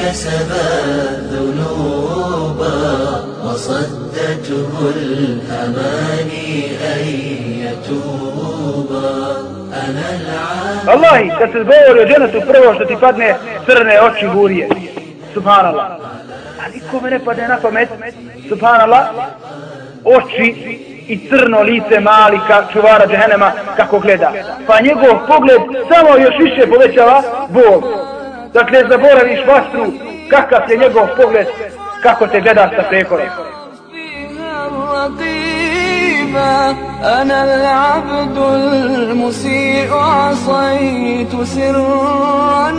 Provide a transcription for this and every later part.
كسب الذنوب وصدته الأماني أن يتوب أنا العبد Allahi, kad se govori o dženetu, prvo što ti padne crne oči gurije. Subhanallah. A nikome ne padne na pamet, subhanallah, oči i crno lice malika čuvara džehennema kako gleda. Pa njegov pogled samo još više povećava bol. Dakle, zaboraviš vatru, kakav je njegov pogled, kako te gleda sa prekorom. فيها الرقيبا أنا العبد المسيء عصيت سرا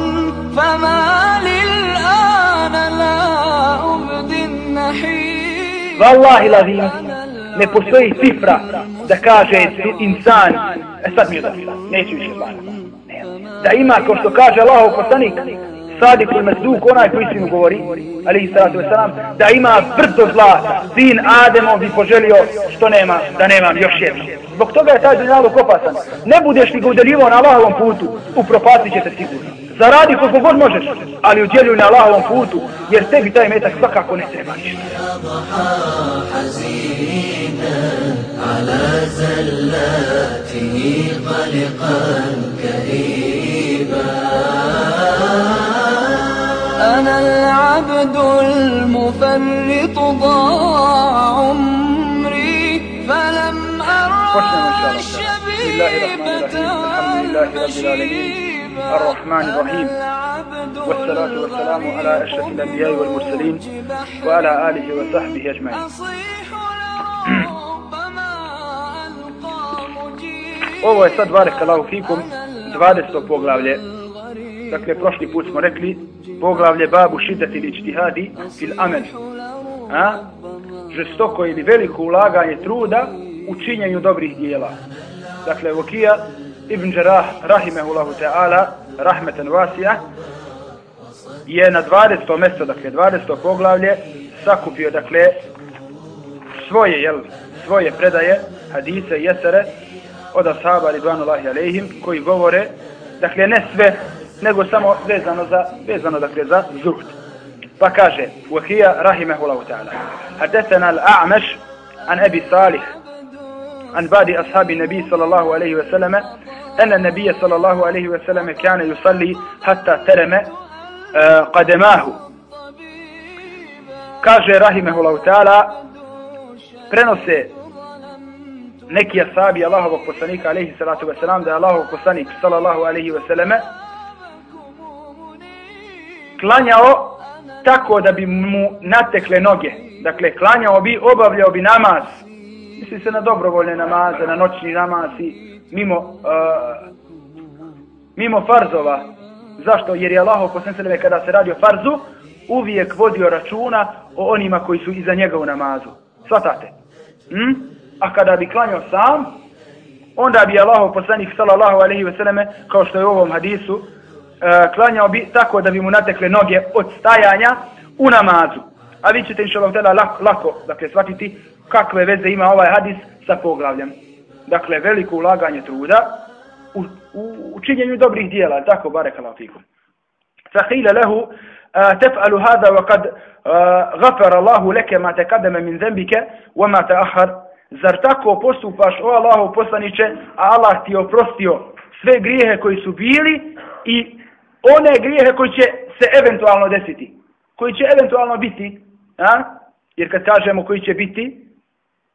فما للآن لا أبدي النحيب Wallahi lazim, ne postoji cifra da kaže insan, e sad mi je dosta, neću više zvana. Da ima, kao što kaže Allahov poslanik, sadik il mesduk, onaj koji istinu govori, alihi salatu wasalam, da ima brdo zlata, sin Ademov bi poželio što nema, da nemam još jedno. Zbog toga je taj dunjaluk opasan. Ne budeš li ga udeljivo na Allahovom putu, upropastit će te sigurno. Zaradi koliko god možeš, ali udjeljuj na Allahovom putu, jer tebi taj metak svakako ne treba ništa. حزينا على زلاته قلقا عقد المفلط ضاع عمري فلم أرى الشبيبة الرحمن الرحيم. والصلاة والسلام على أشرف الأنبياء والمرسلين وعلى آله وصحبه أجمعين. Ovo je sad, barek Allahu fikum, 20. poglavlje Dakle, prošli put smo rekli, poglavlje babu šidati ili čtihadi fil amel. A? Žestoko ili veliko ulaganje truda u činjenju dobrih dijela. Dakle, Vokija Ibn Đerah, rahimehullahu ta'ala, rahmeten vasija, je na 20. mjesto, dakle 20. poglavlje, sakupio, dakle, svoje, jel, svoje predaje, hadise i jesere, od ashaba ridvanullahi alejhim, koji govore, dakle, ne sve, nego samo vezano za, vezano, dakle, za zuhd. Pa kaže, Vahija, rahimehullahu ta'ala, hadesena al-A'maš, an Ebi Salih, عن بعض أصحاب النبي صلى الله عليه وسلم أن النبي الله عليه وسلم كان يصلي حتى ترم آه، قدماه kaže rahimehullahu ta'ala prenose neki asabi Allahovog poslanika alaihi salatu wasalam da je Allahov poslanik sallallahu alaihi wasallam klanjao tako da bi mu natekle noge dakle klanjao bi obavljao bi namaz misli se na dobrovoljne namaze, na noćni namaz i mimo, uh, mimo farzova. Zašto? Jer je Allah posljednje kada se radi o farzu, uvijek vodio računa o onima koji su iza njega u namazu. Svatate? Hm? A kada bi klanjao sam, onda bi Allah poslanik sallallahu alaihi ve selleme, kao što je u ovom hadisu, E, klanjao bi tako da bi mu natekle noge od stajanja u namazu. A vi ćete inša Allah lako, lako dakle, shvatiti kakve veze ima ovaj hadis sa poglavljem. Dakle, veliko ulaganje truda u, u, u činjenju dobrih dijela, tako bare kalafikom. fikum. Fahila lehu, e, tef'alu hada wa kad e, gafara Allahu leke ma te kademe min zembike wa ma te ahar. Zar tako postupaš o Allahu poslaniće, a Allah ti oprostio sve grijehe koji su bili i one grijehe koji će se eventualno desiti. Koji će eventualno biti, a? jer kad kažemo koji će biti,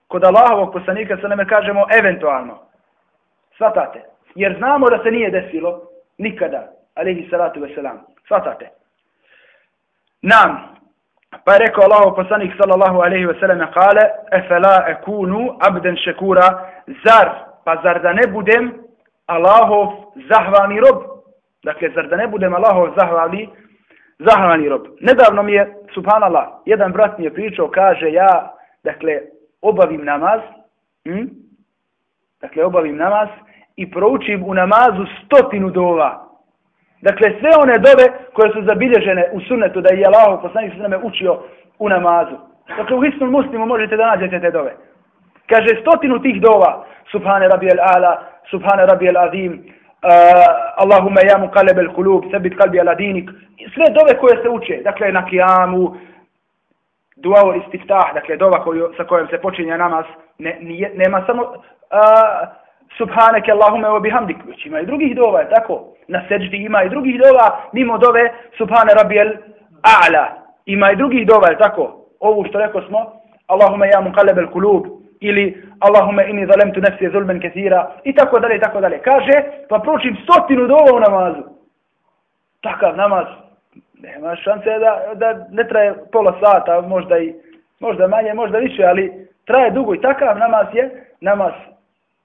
kod Allahovog poslanika se neme kažemo eventualno. Svatate. Jer znamo da se nije desilo nikada. Alihi salatu veselam. Svatate. Nam. Pa je rekao Allahov poslanik sallallahu alaihi veselam, kale Efela ekunu abden šekura zar. Pa zar da ne budem Allahov zahvalni rob. Dakle, zar da ne budem Allahov zahvali, zahvalni rob. Nedavno mi je, subhanallah, jedan brat mi je pričao, kaže ja, dakle, obavim namaz, hm? dakle, obavim namaz i proučim u namazu stotinu dova. Dakle, sve one dove koje su zabilježene u sunnetu da je Allah poslanik se nama učio u namazu. Dakle, u istom muslimu možete da nađete te dove. Kaže, stotinu tih dova, subhane rabijel ala, subhane rabijel azim, Eh, Allahumma ya muqallib al-qulub, thabbit qalbi ala dinik. sve dove koje se uče, dakle, na kijamu, duao istiftah, dakle, dova koju, sa kojom se počinje namaz, ne, nije, nema samo uh, subhaneke Allahume wa bihamdik, već ima i drugih dova, je tako? Na seđdi ima i drugih dova, mimo dove subhane rabijel a'la. Ima i drugih dova, je tako? Ovu što rekao smo, Allahume ja muqaleb al kulub, ili Allahume inni zalemtu nefsi zulmen kethira, i tako dalje, i tako dalje. Kaže, pa pročim stotinu dova u namazu. Takav namaz, nema šanse da, da ne traje pola sata, možda i možda manje, možda više, ali traje dugo i takav namaz je namaz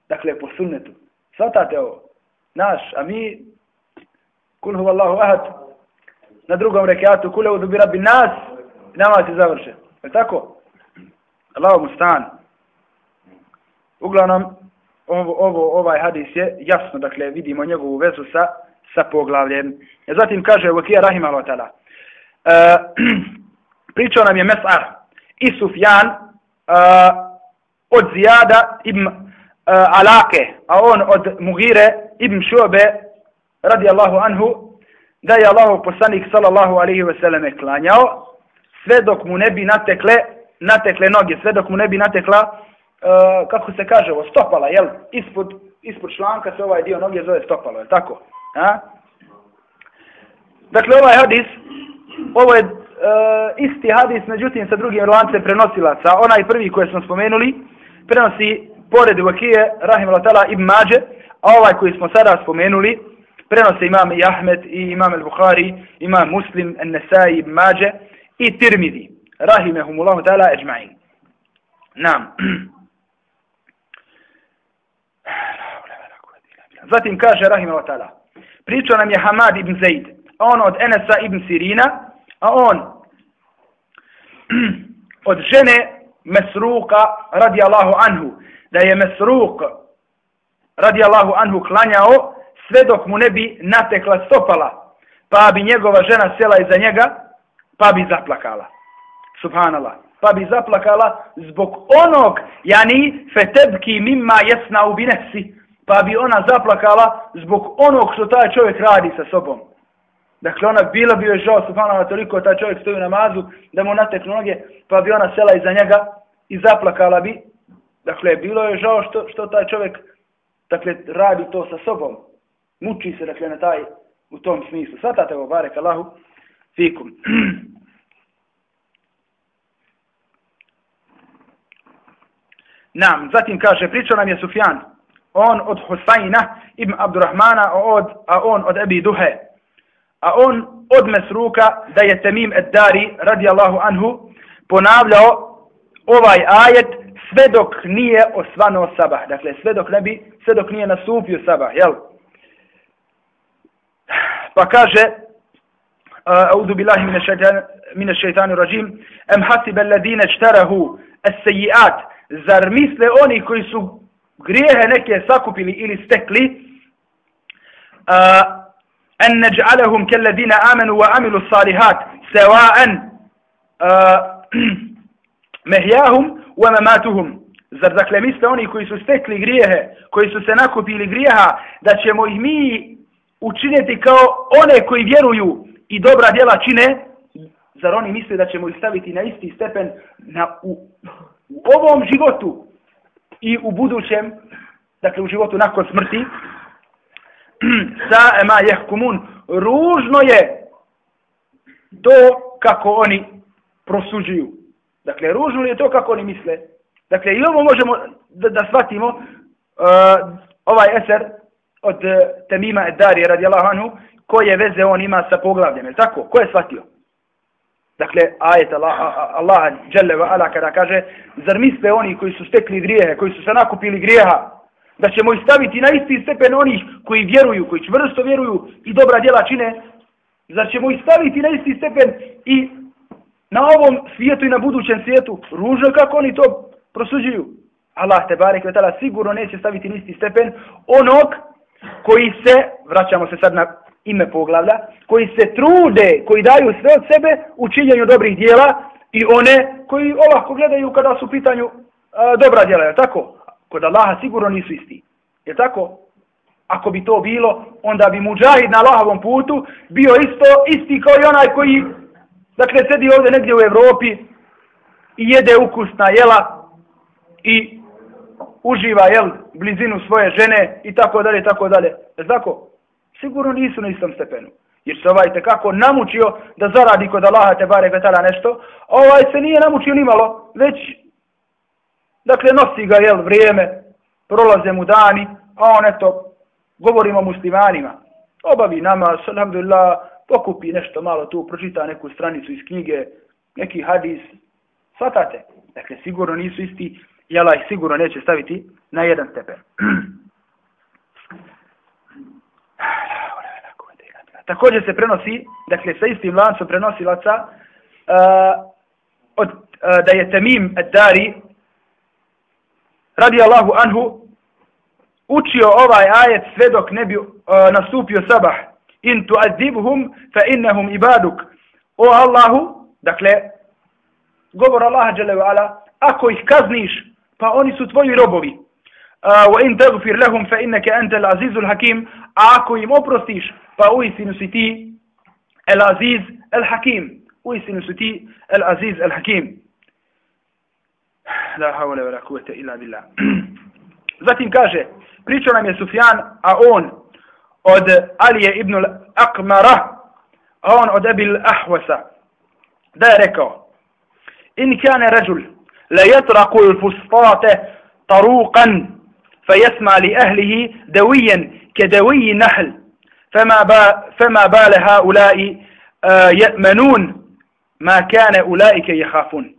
Dakle, po sunnetu. Svatate ovo. Naš, a mi, kul hu Allahu ahad, na drugom rekiatu, kule udubi rabbi nas, namaz je završen. Je tako? Allahu mu stan. Uglavnom, ovo, ovo, ovaj hadis je jasno, dakle, vidimo njegovu vezu sa, sa poglavljem. Zatim kaže Vakija Rahim Allah tala. E, pričao nam je Mes'ar i Sufjan uh, od Zijada ibn uh, Alake, a on od Mugire ibn Šobe radijallahu anhu, da je Allahov poslanik sallallahu alaihi ve selleme klanjao, sve dok mu ne bi natekle, natekle noge, sve dok mu ne bi natekla, E, kako se kaže ovo, stopala, jel? Ispod, ispod članka se ovaj dio noge zove stopalo, je tako? A? Dakle, ovaj hadis, ovo je e, isti hadis, međutim, sa drugim lancem prenosilaca. Onaj prvi koji smo spomenuli, prenosi pored Vakije, Rahim Latala, Ibn Mađe, a ovaj koji smo sada spomenuli, prenose imam i Ahmed, i imam al-Bukhari, imam Muslim, An-Nasai, Ibn Mađe, i Tirmidi, Rahimehumullahu ta'ala, Ejma'in. Nam. Zatim kaže Rahim ta'ala, pričao nam je Hamad ibn Zaid, a on od Enesa ibn Sirina, a on od žene Mesruka radijallahu anhu, da je Mesruk radijallahu anhu klanjao sve dok mu ne bi natekla stopala, pa bi njegova žena sela iza njega, pa bi zaplakala. Subhanallah. Pa bi zaplakala zbog onog, jani, fetebki mimma jesna u binesi, pa bi ona zaplakala zbog onog što taj čovjek radi sa sobom. Dakle, ona bila bi joj žao, subhanallah, toliko taj čovjek stoji u namazu, da mu nateknu noge, pa bi ona sela iza njega i zaplakala bi, Dakle, bilo je žao što, što taj čovjek dakle, radi to sa sobom. Muči se, dakle, na taj, u tom smislu. Svatate ovo, barek Allahu, fikum. Nam, zatim kaže, pričao nam je Sufjan, on od Husajna ibn Abdurrahmana, a, od, a on od Ebi Duhe, a on od Mesruka, da je Temim Eddari, radijallahu anhu, ponavljao ovaj ajet, sve dok nije osvano sabah. Dakle, sve dok ne bi, sve dok nije nasupio sabah, jel? Pa kaže, أعوذ بالله من الشيطان من الشيطان الرجيم أم حسب الذين اجترهوا السيئات zar misle oni koji su grijehe neke sakupili ili stekli uh, an naj'alahum kalladina amanu wa amilu salihat sawa'an uh, wa mamatuhum. Zar dakle misle oni koji su stekli grijehe koji su se nakupili grijeha da ćemo ih mi učiniti kao one koji vjeruju i dobra djela čine? Zar oni misle da ćemo ih staviti na isti stepen na, u, u ovom životu? I u budućem dakle u životu nakon smrti sa ema jehkumun ružno je to kako oni prosuđuju Dakle, ružno li je to kako oni misle? Dakle, i ovo možemo da, da shvatimo uh, ovaj eser od uh, Temima Edari radijallahu anhu, koje veze on ima sa poglavljem, je tako? Ko je shvatio? Dakle, ajet Allah, Allah ala kada kaže, zar misle oni koji su stekli grijehe, koji su se nakupili grijeha, da ćemo ih staviti na isti stepen onih koji vjeruju, koji čvrsto vjeruju i dobra djela čine, Zar ćemo ih staviti na isti stepen i na ovom svijetu i na budućem svijetu? Ružno kako oni to prosuđuju. Allah te barek vetala sigurno neće staviti na isti stepen onog koji se, vraćamo se sad na ime poglavlja, koji se trude, koji daju sve od sebe u činjenju dobrih dijela i one koji olahko gledaju kada su u pitanju a, dobra dijela, je tako? Kod Allaha sigurno nisu isti. Je tako? Ako bi to bilo, onda bi muđahid na Allahovom putu bio isto, isti kao i onaj koji, dakle, sedi ovdje negdje u Evropi i jede ukusna jela i uživa, jel, blizinu svoje žene i tako dalje, tako dalje. Je tako? Sigurno nisu na istom stepenu. Jer se ovaj tekako namučio da zaradi kod Allaha te bare vetala nešto, ovaj se nije namučio ni malo, već, dakle, nosi ga, jel, vrijeme, prolaze mu dani, a on, eto, govorimo muslimanima, obavi nama, alhamdulillah, pokupi nešto malo tu, pročita neku stranicu iz knjige, neki hadis, svatate. Dakle, sigurno nisu isti, i ih sigurno neće staviti na jedan stepen. Također se prenosi, dakle, sa istim lancom prenosilaca, uh, od, uh, da je Tamim Ad-Dari, radi Allahu anhu, učio ovaj ajet sve dok ne bi uh, nastupio sabah. In tu'adzibhum fa innahum ibaduk. O Allahu, dakle, govor Allaha dželle ala, ako ih kazniš, pa oni su tvoji robovi. Uh, wa in taghfir lahum fa innaka antal azizul hakim. A ako im oprostiš, pa uistinu si ti el aziz el hakim. Uistinu si ti el aziz el hakim. La hawla wala quwwata illa billah. Zatim kaže, pričao nam je Sufjan, a on od Alije ibn Aqmara, a on od Ebil Ahwasa, da je rekao, in kane rađul, la yatraqu al-fustat taruqan فيسمع لأهله دويا كدوي نحل فما, با فما بال هؤلاء يأمنون ما كان أولئك يخافون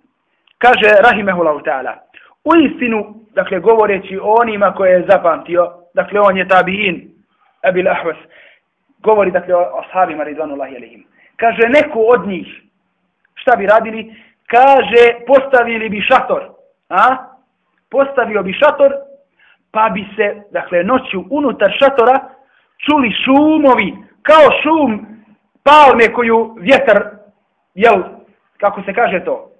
kaže rahimehullahu ta'ala u istinu dakle govoreći o onima koje je zapamtio dakle on je tabiin Abil Ahwas govori dakle o ashabima ridvanullahi alihim kaže neko od njih šta bi radili kaže postavili bi šator a postavio bi šator pa bi se dakle noću unutar šatora čuli šumovi kao šum palme koju vjetar jel kako se kaže to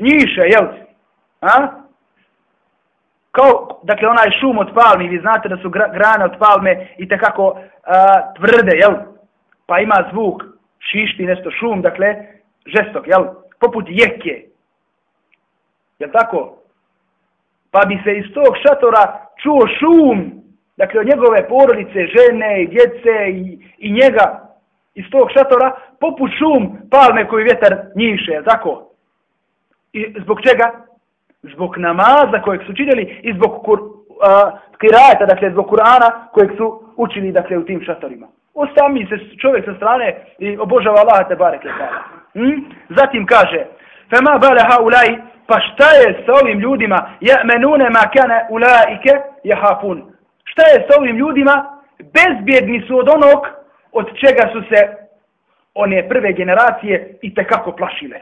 njiše jel a kao, dakle, onaj šum od palmi, vi znate da su grane od palme i tekako a, tvrde, jel? Pa ima zvuk, šišti nešto šum, dakle, žestok, jel? Poput jeke. Jel tako? Pa bi se iz tog šatora čuo šum, dakle, od njegove porodice, žene i djece i, i njega iz tog šatora, poput šum palme koji vjetar njiše, je tako? I zbog čega? zbog namaza kojeg su činili i zbog kur, a, kirajeta, dakle zbog Kur'ana kojeg su učili dakle, u tim šatorima. Ostami se čovjek sa strane i obožava Allah te bareke. Hmm? Zatim kaže, fema bale ha ulai, pa šta je sa ovim ljudima, ja menune ma kane ulaike jahafun. Šta je s ovim ljudima, bezbjedni su od onog od čega su se one prve generacije i tekako plašile.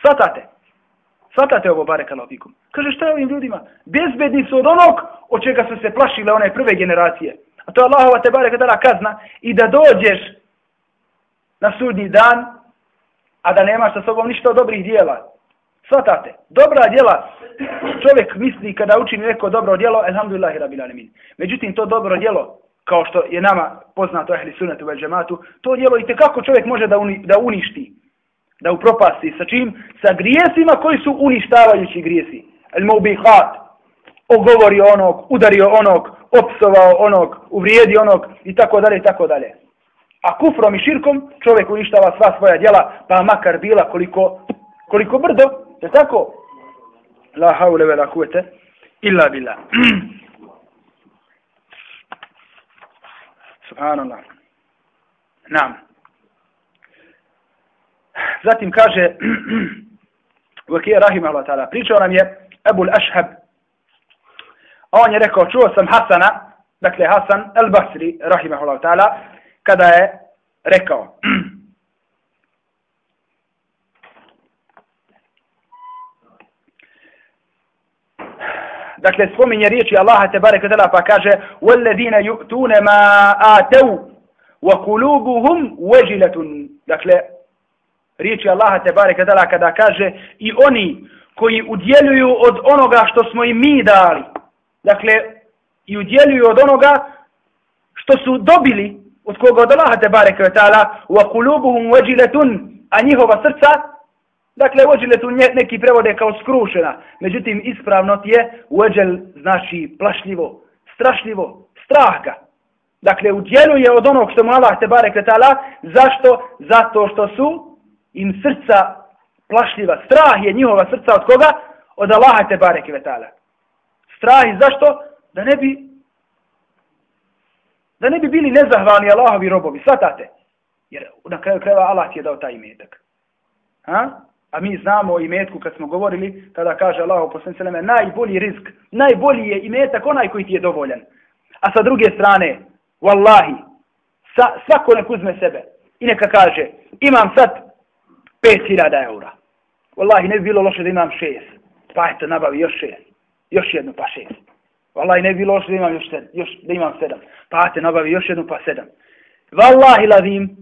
Svatate? Svatate ovo bare kanopikom. Kaže šta je ovim ljudima? Bezbedni su od onog od čega su se plašile one prve generacije. A to je Allahova te bare kazna i da dođeš na sudnji dan, a da nemaš sa sobom ništa od dobrih dijela. Svatate. Dobra djela čovjek misli kada učini neko dobro djelo, alhamdulillahi rabbil alemin. Međutim, to dobro djelo, kao što je nama poznato ehli sunetu vel džematu, to djelo i kako čovjek može da, uni, da uništi da upropasti. Sa čim? Sa grijesima koji su uništavajući grijesi. El mubihat. Ogovorio onog, udario onog, opsovao onog, uvrijedi onog i tako dalje i tako dalje. A kufrom i širkom čovjek uništava sva svoja djela, pa makar bila koliko, koliko brdo. Je tako? La haule ve la kuvete illa billah. Subhanallah. Nam. Zatim kaže Vakija Rahimahullah ta'ala pričao nam je Ebul Ashab a on je rekao čuo sam Hasana dakle Hasan el Basri Rahimahullah ta'ala kada je rekao. dakle, spominje riječi Allaha te barek tala pa kaže وَالَّذِينَ يُؤْتُونَ مَا آتَوْا وَكُلُوبُهُمْ وَجِلَةٌ Dakle, riječi Allaha te barek tala kada kaže i oni koji udjeljuju od onoga što smo im mi dali. Dakle, i udjeljuju od onoga što su dobili od koga od Allaha te barek tala وَكُلُوبُهُمْ وَجِلَةٌ a njihova srca Dakle, ođele tu neki prevode kao skrušena. Međutim, ispravno je ođel znači plašljivo, strašljivo, strah ga. Dakle, udjeluje od onog što mu Allah te bare kretala. Zašto? Zato što su im srca plašljiva. Strah je njihova srca od koga? Od Allaha te bare kretala. Strah i zašto? Da ne bi da ne bi bili nezahvalni Allahovi robovi. Svatate? Jer na kraju krajeva Allah ti je dao taj imetak. Ha? A mi znamo o imetku kad smo govorili, tada kaže Allah poslanik posljednjem sveme, najbolji rizk, najbolji je imetak onaj koji ti je dovoljan. A sa druge strane, wallahi, sa, svako nek uzme sebe i neka kaže, imam sad 5000 eura. Wallahi, ne bi bilo loše da imam šest. Pa eto, nabavi još šest. Još jednu, pa šest. Wallahi, ne bi bilo loše da imam još, sedam, još da imam sedam. Pa eto, nabavi još jednu, pa sedam. Wallahi, lavim,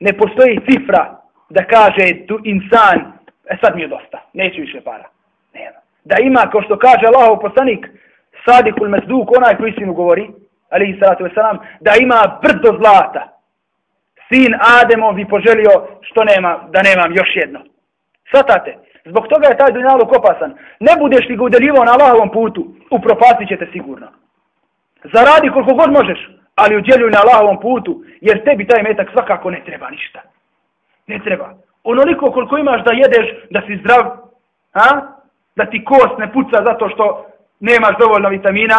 ne postoji cifra da kaže tu insan e sad mi je dosta, neću više para. Nema. Da ima, kao što kaže Allahov poslanik, sadikul mesduk, onaj koji istinu govori, ali salatu wasalam, da ima brdo zlata. Sin Ademov bi poželio što nema, da nemam još jedno. Svatate, zbog toga je taj dunjaluk opasan. Ne budeš li ga udeljivao na Allahovom putu, upropasit ćete sigurno. Zaradi koliko god možeš, ali udjeljuj na Allahovom putu, jer tebi taj metak svakako ne treba ništa. Ne treba onoliko koliko imaš da jedeš, da si zdrav, a? da ti kost ne puca zato što nemaš dovoljno vitamina,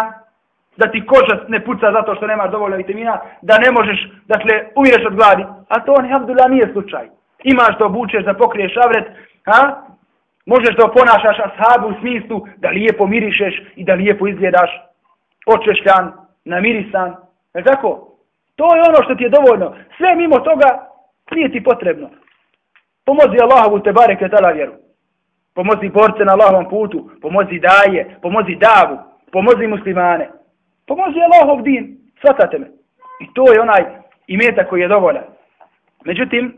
da ti koža ne puca zato što nemaš dovoljno vitamina, da ne možeš, dakle, umireš od gladi. A to, alhamdulillah, nije slučaj. Imaš da obučeš, da pokriješ avret, a? možeš da oponašaš ashabu u smislu da lijepo mirišeš i da lijepo izgledaš očešljan, namirisan. Je tako? To je ono što ti je dovoljno. Sve mimo toga nije ti potrebno. Pomozi Allahovu te bareke tala vjeru. Pomozi borce na Allahovom putu. Pomozi daje. Pomozi davu. Pomozi muslimane. Pomozi Allahov din. Svatate me. I to je onaj imeta koji je dovoljan. Međutim,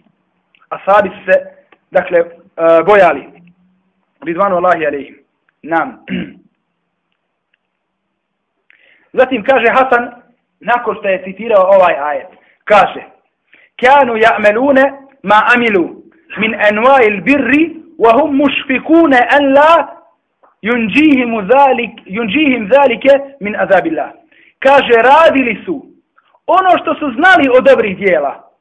asabi su se, dakle, e, bojali. Ridvanu Allahi alaihim. Nam. Zatim kaže Hasan, nakon što je citirao ovaj ajet, kaže, Kanu ja'melune ma amilu min anwa'il birri wa hum mushfiquna an la yunjihim zalik yunjihim zalika min azabillah. Kaže radili su ono što su znali od dobrih djela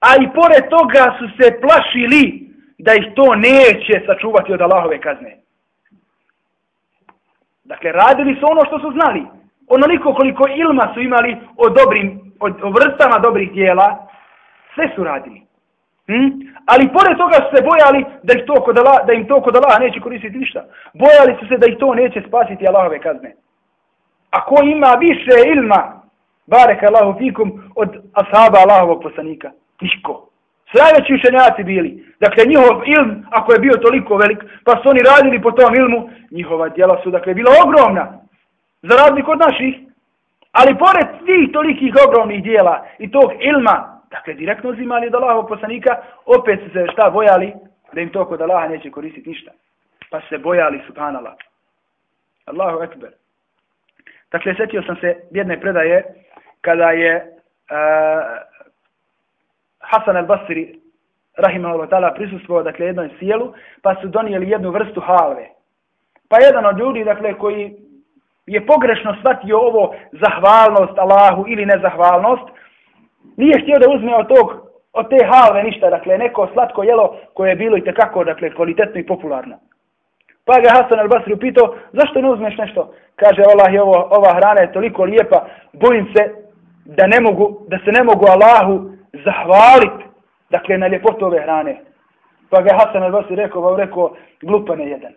a i pored toga su se plašili da ih to neće sačuvati od Allahove kazne. Dakle radili su ono što su znali. Onoliko koliko ilma su imali o dobrim o vrstama dobrih djela sve su radili. Hmm? Ali pored toga su se bojali da, ih to kod Allah, da im to kod Allah neće koristiti ništa. Bojali su se da ih to neće spasiti Allahove kazne. A ko ima više ilma, barek Allahu fikum, od ashaba Allahovog poslanika? Niko. Su najveći učenjaci bili. Dakle, njihov ilm, ako je bio toliko velik, pa su oni radili po tom ilmu, njihova djela su, dakle, bila ogromna. Za razliku od naših. Ali pored svih tolikih ogromnih djela i tog ilma, Dakle, direktno uzimali od Allahovog poslanika, opet su se šta bojali, da im to kod Allaha neće koristiti ništa. Pa se bojali, subhanallah. Allahu ekber. Dakle, setio sam se jedne predaje, kada je uh, Hasan al-Basri, rahimahullah ta'ala, prisustuo, dakle, jednoj sjelu, pa su donijeli jednu vrstu halve. Pa jedan od ljudi, dakle, koji je pogrešno shvatio ovo zahvalnost Allahu ili nezahvalnost, nije htio da uzme od tog, od te halve ništa, dakle, neko slatko jelo koje je bilo i tekako, dakle, kvalitetno i popularno. Pa ga Hasan al-Basri upitao, zašto ne uzmeš nešto? Kaže, Allah, ovo, ova hrana je toliko lijepa, bojim se da ne mogu, da se ne mogu Allahu zahvaliti, dakle, na ljepotu ove hrane. Pa ga Hasan al-Basri rekao, vam rekao, glupane jedan.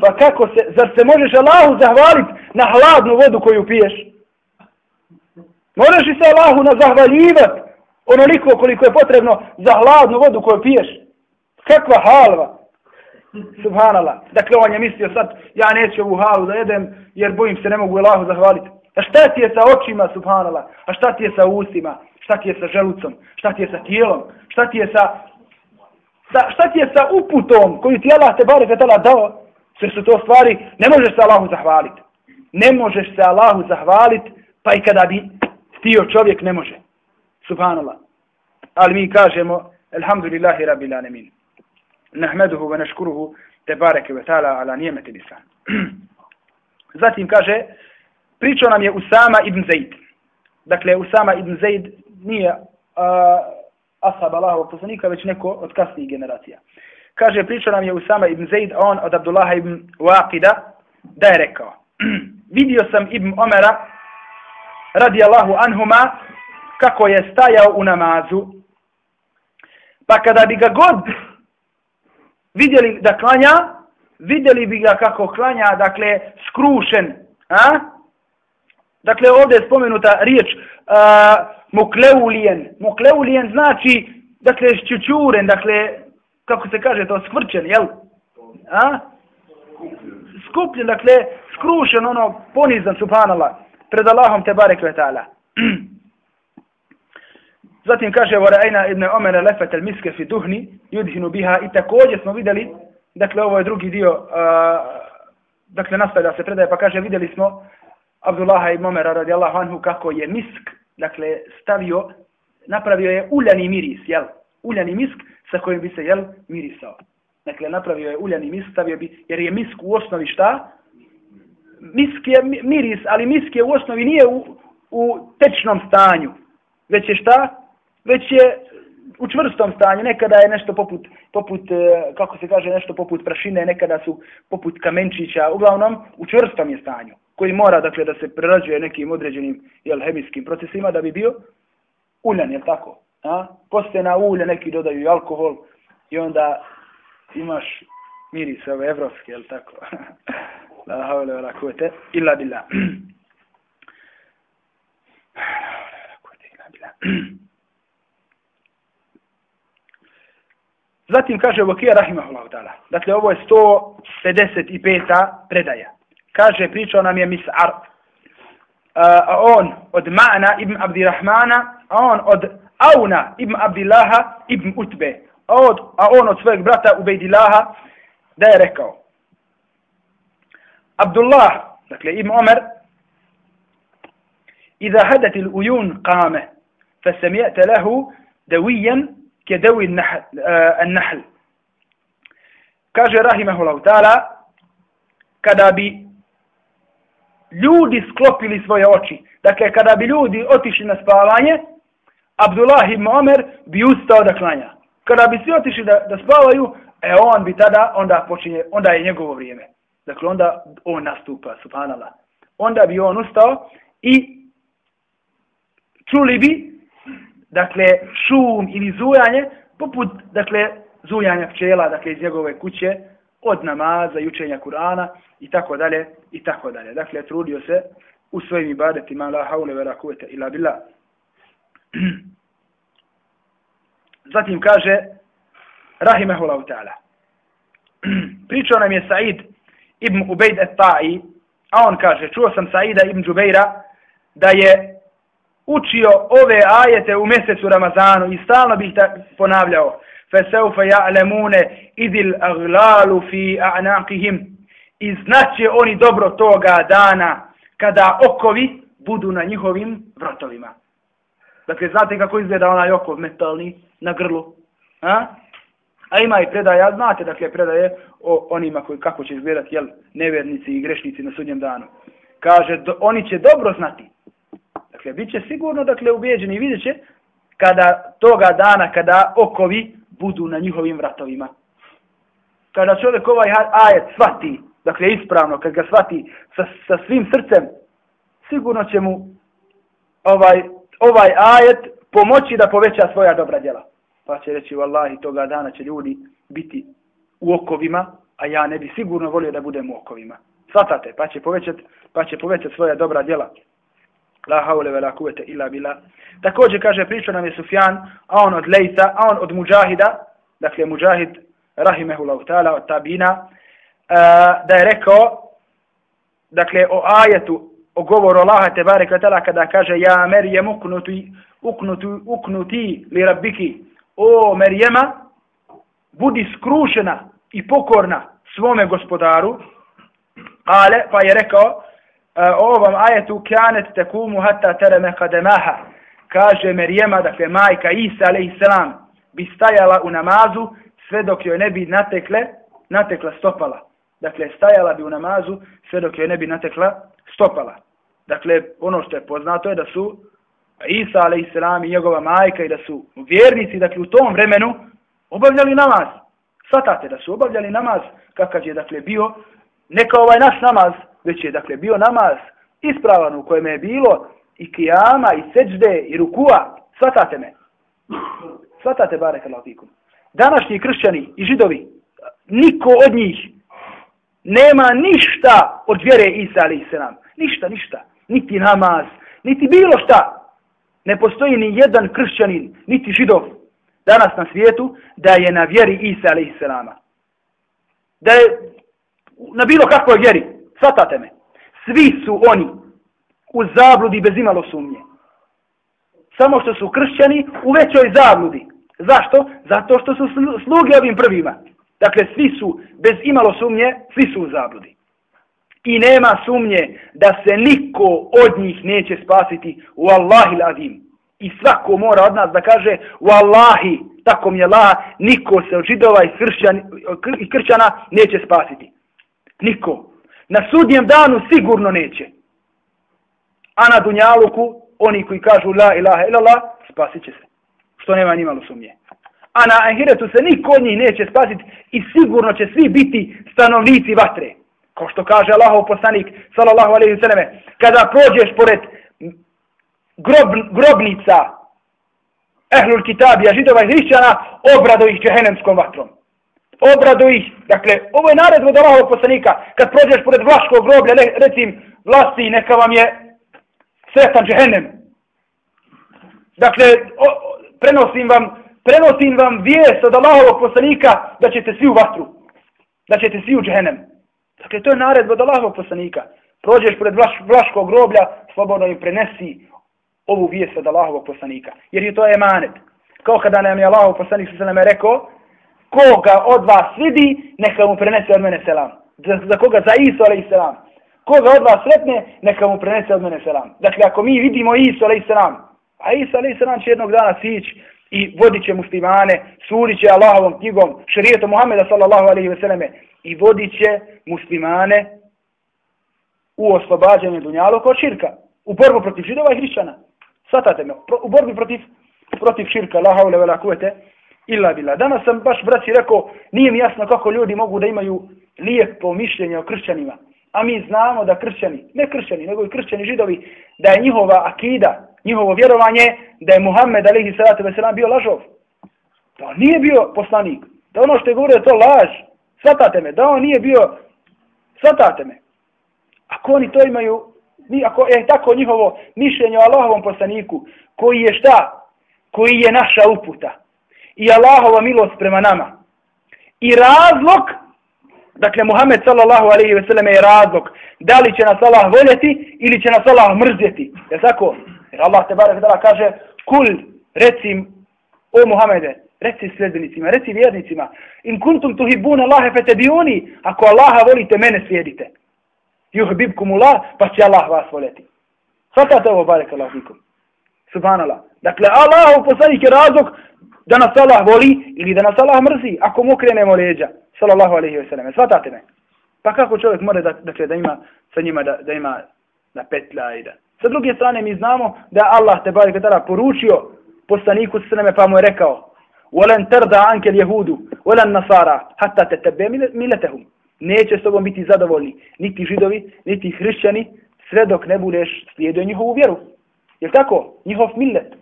Pa kako se, zar se možeš Allahu zahvaliti na hladnu vodu koju piješ? Moraš li se Allahu na zahvaljivati Onoliko koliko je potrebno za hladnu vodu koju piješ. Kakva halva. Subhanallah. Dakle, on je mislio sad, ja neću ovu halu da jedem, jer bojim se ne mogu Allahu zahvaliti. A šta ti je sa očima, subhanallah? A šta ti je sa ustima? Šta ti je sa želucom? Šta ti je sa tijelom? Šta ti je sa... sa šta ti je sa uputom koju ti Allah te bare kada dao? Sve su to stvari, ne možeš se Allahu zahvaliti. Ne možeš se Allahu zahvaliti, pa i kada bi htio čovjek ne može. Subhanallah. Ali mi kažemo, Alhamdulillahi Rabbil Alamin. Nahmeduhu wa naškuruhu te bareke ve ta'ala ala nijemeti lisan. Zatim kaže, pričao nam je Usama ibn Zaid. Dakle, Usama ibn Zaid nije uh, ashab Allahovog poslanika, već neko od kasnijih generacija. Kaže, pričao nam je Usama ibn Zaid, on od Abdullaha ibn Waqida, da je rekao, vidio sam ibn Omera, radi Allahu anhuma, kako je stajao u namazu, pa kada bi ga god vidjeli da klanja, vidjeli bi ga kako klanja, dakle, skrušen, a? Dakle, ovdje je spomenuta riječ a, mukleulijen. Mukleulijen znači, dakle, šćučuren, dakle, kako se kaže to, skvrčen, jel? A? Skupljen, dakle, skrušen, ono, ponizan, subhanallah, pred Allahom te barek ta'ala. Zatim kaže Vorajna ibn Omer lefet el miske fi duhni, yudhinu biha, i također smo vidjeli, dakle, ovo je drugi dio, uh, dakle, nastavlja se predaje, pa kaže, vidjeli smo Abdullaha ibn Omer radijallahu anhu kako je misk, dakle, stavio, napravio je uljani miris, jel? Uljani misk sa kojim bi se, jel, mirisao. Dakle, napravio je uljani misk, stavio bi, jer je misk u osnovi šta? Misk je miris, ali misk je u osnovi nije u, u tečnom stanju. Već je šta? Već je u čvrstom stanju. Nekada je nešto poput, poput, e, kako se kaže, nešto poput prašine, nekada su poput kamenčića. Uglavnom, u čvrstom je stanju. Koji mora, dakle, da se prerađuje nekim određenim jel, hemijskim procesima da bi bio uljan, je tako? A? Poste na ulje neki dodaju i alkohol i onda imaš miris ove evropske, je tako? La havle vela kuvvete illa billah. Zatim kaže Vakija Rahimahullahu ta'ala. Dakle, ovo je 155. predaja. Kaže, pričao nam je Mis'ar. A on od Ma'na ibn Abdirahmana, a on od Auna ibn Abdillaha ibn Utbe. A, od, a on od svojeg brata Ubejdillaha da je rekao. Abdullah, dakle ibn Omer, إذا هدت الأيون قام فسمعت له دويا كدوي النحل, آه النحل. kaže rahimahullahu ta'ala kada bi ljudi sklopili svoje oči dakle kada bi ljudi otišli na spavanje Abdullah ibn Omer bi ustao da klanja kada bi svi otišli da, da spavaju e on bi tada onda počinje onda je njegovo vrijeme dakle onda on nastupa subhanallah onda bi on ustao i čuli bi dakle, šum ili zujanje, poput, dakle, zujanja pčela, dakle, iz njegove kuće, od namaza i učenja Kur'ana, i tako dalje, i tako dalje. Dakle, trudio se u svojim ibadetima, la haule vera kuvete ila bila. Zatim kaže, rahimehullahu ta'ala, pričao nam je Said ibn Ubejd et Ta'i, a on kaže, čuo sam Saida ibn Džubeira, da je učio ove ajete u mjesecu Ramazanu i stalno bih ta ponavljao. فَسَوْفَ يَعْلَمُونَ إِذِ الْأَغْلَالُ فِي أَعْنَاقِهِمْ I znaće oni dobro toga dana kada okovi budu na njihovim vratovima. Dakle, znate kako izgleda onaj okov metalni na grlu? A? A ima i predaja, znate dakle predaje o onima koji kako će izgledati jel, nevernici i grešnici na sudnjem danu. Kaže, do, oni će dobro znati Dakle, bit će sigurno, dakle, ubijeđeni i vidjet će kada toga dana, kada okovi budu na njihovim vratovima. Kada čovjek ovaj ajet svati, dakle, ispravno, kad ga svati sa, sa svim srcem, sigurno će mu ovaj, ovaj ajet pomoći da poveća svoja dobra djela. Pa će reći, vallahi, toga dana će ljudi biti u okovima, a ja ne bi sigurno volio da budem u okovima. Svatate, pa će povećati pa će povećati svoja dobra djela. La haule ve la kuvete illa bila. Također kaže priča nam je Sufjan, a on od Lejta, a on od Mujahida, dakle Mujahid rahimehullahu ta'ala od Tabina, uh, da je rekao, dakle o ajetu, o govoru Allaha te barek kada kaže ja Merijem uknuti, uknuti, uknuti li rabbiki, o Merijema, budi skrušena i pokorna svome gospodaru, ale, pa je rekao, e, o ovom ajetu, kanet tekumu hatta tereme kademaha, kaže Merijema, dakle majka Isa, alaihissalam, bi stajala u namazu, sve dok joj ne bi natekle, natekla stopala. Dakle, stajala bi u namazu, sve dok joj ne bi natekla stopala. Dakle, ono što je poznato je da su Isa, a.s. i njegova majka, i da su vjernici, dakle, u tom vremenu, obavljali namaz. Svatate da su obavljali namaz kakav je dakle bio, neka ovaj naš namaz, već je dakle bio namaz ispravan u kojem je bilo i kijama, i seđde, i rukua. Svatate me. Svatate bare kalatikum. Današnji kršćani i židovi, niko od njih nema ništa od vjere Isa ali se nam. Ništa, ništa. Niti namaz, niti bilo šta. Ne postoji ni jedan kršćanin, niti židov, danas na svijetu da je na vjeri Isa alaihi. Da je na bilo kakvoj vjeri. shvatate me. Svi su oni u zabludi bez imalo sumnje. Samo što su kršćani u većoj zabludi. Zašto? Zato što su sluge ovim prvima. Dakle, svi su bez imalo sumnje, svi su u zabludi. I nema sumnje da se niko od njih neće spasiti u Allahi ladim i svako mora od nas da kaže Wallahi, tako mi je la, niko se od židova i, kršćan, i kršćana neće spasiti. Niko. Na sudnjem danu sigurno neće. A na Dunjaluku, oni koji kažu La ilaha illallah, spasit će se. Što nema nimalo sumnje. A na Ahiretu se niko od njih neće spasiti i sigurno će svi biti stanovnici vatre. Kao što kaže Allahov poslanik, sallallahu alaihi sallam, kada prođeš pored grob, grobnica ehlul kitabija, židova i hrišćana, obrado ih džehennemskom vatrom. Obrado ih, dakle, ovo je naredno od Allahovog poslanika, kad prođeš pored vlaškog groblja, ne, recim, vlasti, neka vam je sretan džehennem. Dakle, o, prenosim vam, prenosim vam vijest od Allahovog poslanika da ćete svi u vatru, da ćete svi u džehennem. Dakle, to je naredba od Allahovog poslanika. Prođeš pored vlaš, vlaškog groblja, slobodno im prenesi ovu vijest od Allahovog poslanika. Jer je to emanet. Kao kada nam je Allahov poslanik sa nam je rekao, koga od vas vidi, neka mu prenese od mene selam. Za, za koga? Za Isu, alaih selam. Koga od vas sretne, neka mu prenese od mene selam. Dakle, ako mi vidimo Isu, alaih selam, a Isu, alaih selam će jednog dana sići i vodit će muslimane, surit će Allahovom knjigom, šarijetom Muhammeda, sallallahu alaihi ve selleme, i vodit će muslimane u oslobađanje dunjaloka od širka, u borbu protiv židova i hrišćana. Svatate me, u borbi protiv, protiv širka, la haule vela kuvete, illa bila. Danas sam baš braći rekao, nije mi jasno kako ljudi mogu da imaju lijepo mišljenje o kršćanima. A mi znamo da kršćani, ne kršćani, nego i kršćani židovi, da je njihova akida, njihovo vjerovanje, da je Muhammed alaihi salatu veselam bio lažov. Da nije bio poslanik. Da ono što je govorio to laž. Svatate me, da on nije bio, svatate me. Ako oni to imaju mi ako je tako njihovo mišljenje o Allahovom poslaniku, koji je šta? Koji je naša uputa. I Allahova milost prema nama. I razlog, dakle Muhammed sallallahu alaihi ve selleme je razlog, da li će nas Allah voljeti ili će nas Allah mrzjeti. Je tako? Jer Allah te barek dala kaže, kul, recim, o Muhammede, reci sljedbenicima, reci vjernicima, in kuntum tuhibun Allahe fetebiuni. ako Allaha volite, mene slijedite yuhibbukumullah, pa će Allah vas voljeti. Svatate ovo, barek Allah fikum. Subhanallah. Dakle, Allah u poslanik je razlog da nas Allah voli ili da nas Allah mrzi, ako mu krenemo leđa. Sallallahu alaihi wa sallam. Svatate me. Pa kako čovjek mora da, dakle, da ima sa njima da, da ima da petlja i da. Sa druge strane mi znamo da Allah te barek tada poručio poslaniku sveme pa mu je rekao وَلَنْ تَرْدَ عَنْكَ الْيَهُودُ وَلَنْ نَصَارَ حَتَّى تَتَبَّ مِلَتَهُمْ neće s tobom biti zadovoljni niti židovi, niti hrišćani, sve dok ne budeš slijedio njihovu vjeru. Je tako? Njihov millet.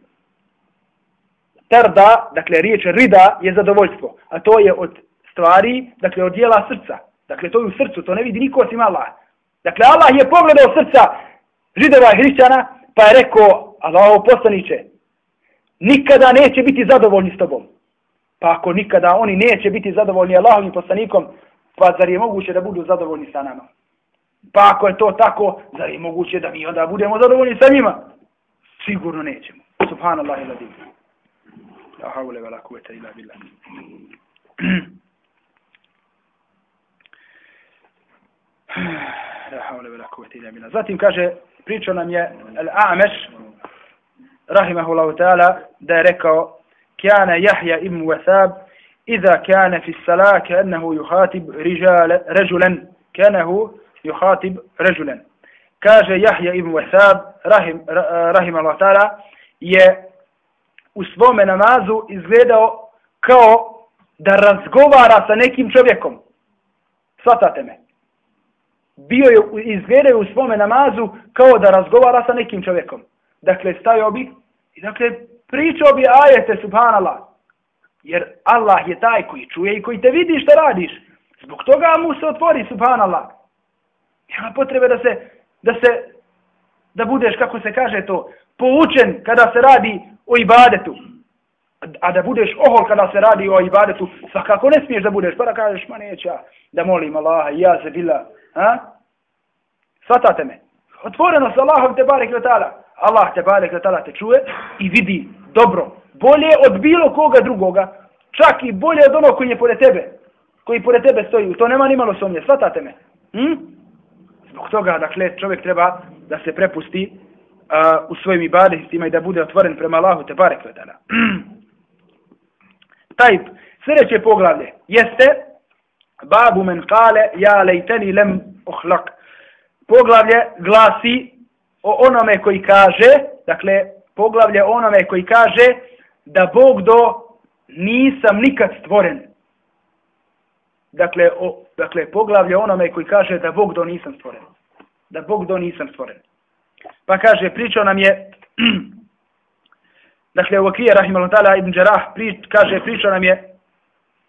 Terda, dakle riječ rida je zadovoljstvo, a to je od stvari, dakle od dijela srca. Dakle, to je u srcu, to ne vidi niko osim Allah. Dakle, Allah je pogledao srca židova i hrišćana, pa je rekao, Allaho poslaniće, nikada neće biti zadovoljni s tobom. Pa ako nikada oni neće biti zadovoljni Allahovim poslanikom, pa zar je moguće da budu zadovoljni sa nama? Pa ako je to tako, zar je moguće da mi onda budemo zadovoljni sa njima? Sigurno nećemo. Subhanallah ila. La havle vela kuveta ila billah. La havle vela kuveta ila billah. Zatim kaže, pričao nam je Al-A'meš, rahimahullahu ta'ala, da je rekao, كان يحيى ابن وثاب إذا كان في الصلاة كأنه يخاطب رجال رجلا كانه يخاطب رجلا كاج يحيى ابن وثاب رحم, رحم الله تعالى je u svome namazu izgledao kao da razgovara sa nekim čovjekom. Svatate me. Bio je, izgledao u svome namazu kao da razgovara sa nekim čovjekom. Dakle, stajao bi i dakle, pričao bi ajete, subhanallah. Jer Allah je taj koji čuje i koji te vidi što radiš. Zbog toga mu se otvori, subhanallah. Nema potrebe da se, da se, da budeš, kako se kaže to, poučen kada se radi o ibadetu. A da budeš ohol kada se radi o ibadetu, svakako ne smiješ da budeš, pa da kažeš, ma neća, da molim Allaha, ja se bila, ha? Svatate me. Otvoreno sa Allahom te barek Allah te barek te čuje i vidi dobro, bolje od bilo koga drugoga, čak i bolje od onog koji je pored tebe, koji pored tebe stoji, u to nema ni malo sumnje, shvatate me? Hm? Zbog toga, dakle, čovjek treba da se prepusti uh, u svojim ibadetima i da bude otvoren prema Allahu te barek vedana. Taj sljedeće poglavlje jeste babu men kale ja lejteni lem uhlak. Poglavlje glasi o onome koji kaže, dakle, poglavlje onome koji kaže da Bog do nisam nikad stvoren. Dakle, o, dakle, poglavlje onome koji kaže da Bog do nisam stvoren. Da Bog do nisam stvoren. Pa kaže, pričao nam je, dakle, u Akije, Rahimahullah, Ibn Đerah, prič, kaže, pričao nam je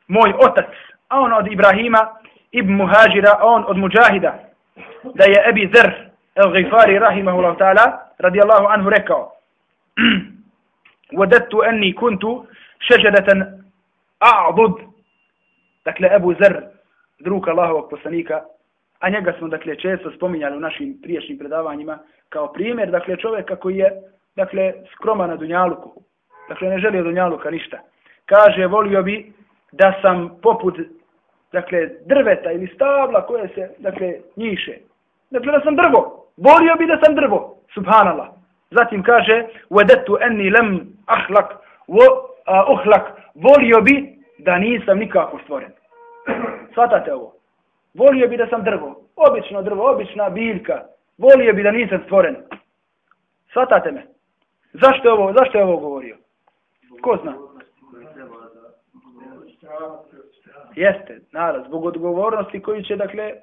moj otac, a on od Ibrahima, Ibn Muhađira, a on od Mujahida, da je Ebi Zer, El Gifari, Rahimahullah, radijallahu anhu, rekao, وددت أني كنت شجرة أعضد Dakle, Ebu Zer, drug Allahovog poslanika, a njega smo, dakle, često spominjali u našim priješnjim predavanjima kao primjer, dakle, čovjeka koji je, dakle, skroma na Dunjaluku. Dakle, ne želio Dunjaluka ništa. Kaže, volio bi da sam poput, dakle, drveta ili stabla koje se, dakle, njiše. Dakle, da sam drvo. Volio bi da sam drvo. Subhanallah. Zatim kaže, uvedetu enni lem ahlak, wo, uh, uhlak, volio bi da nisam nikako stvoren. Svatate ovo. Volio bi da sam drvo. Obično drvo, obična biljka. Volio bi da nisam stvoren. Svatate me. Zašto je ovo, zašto je ovo govorio? Ko zna? Jeste, naravno, zbog odgovornosti koji će, dakle,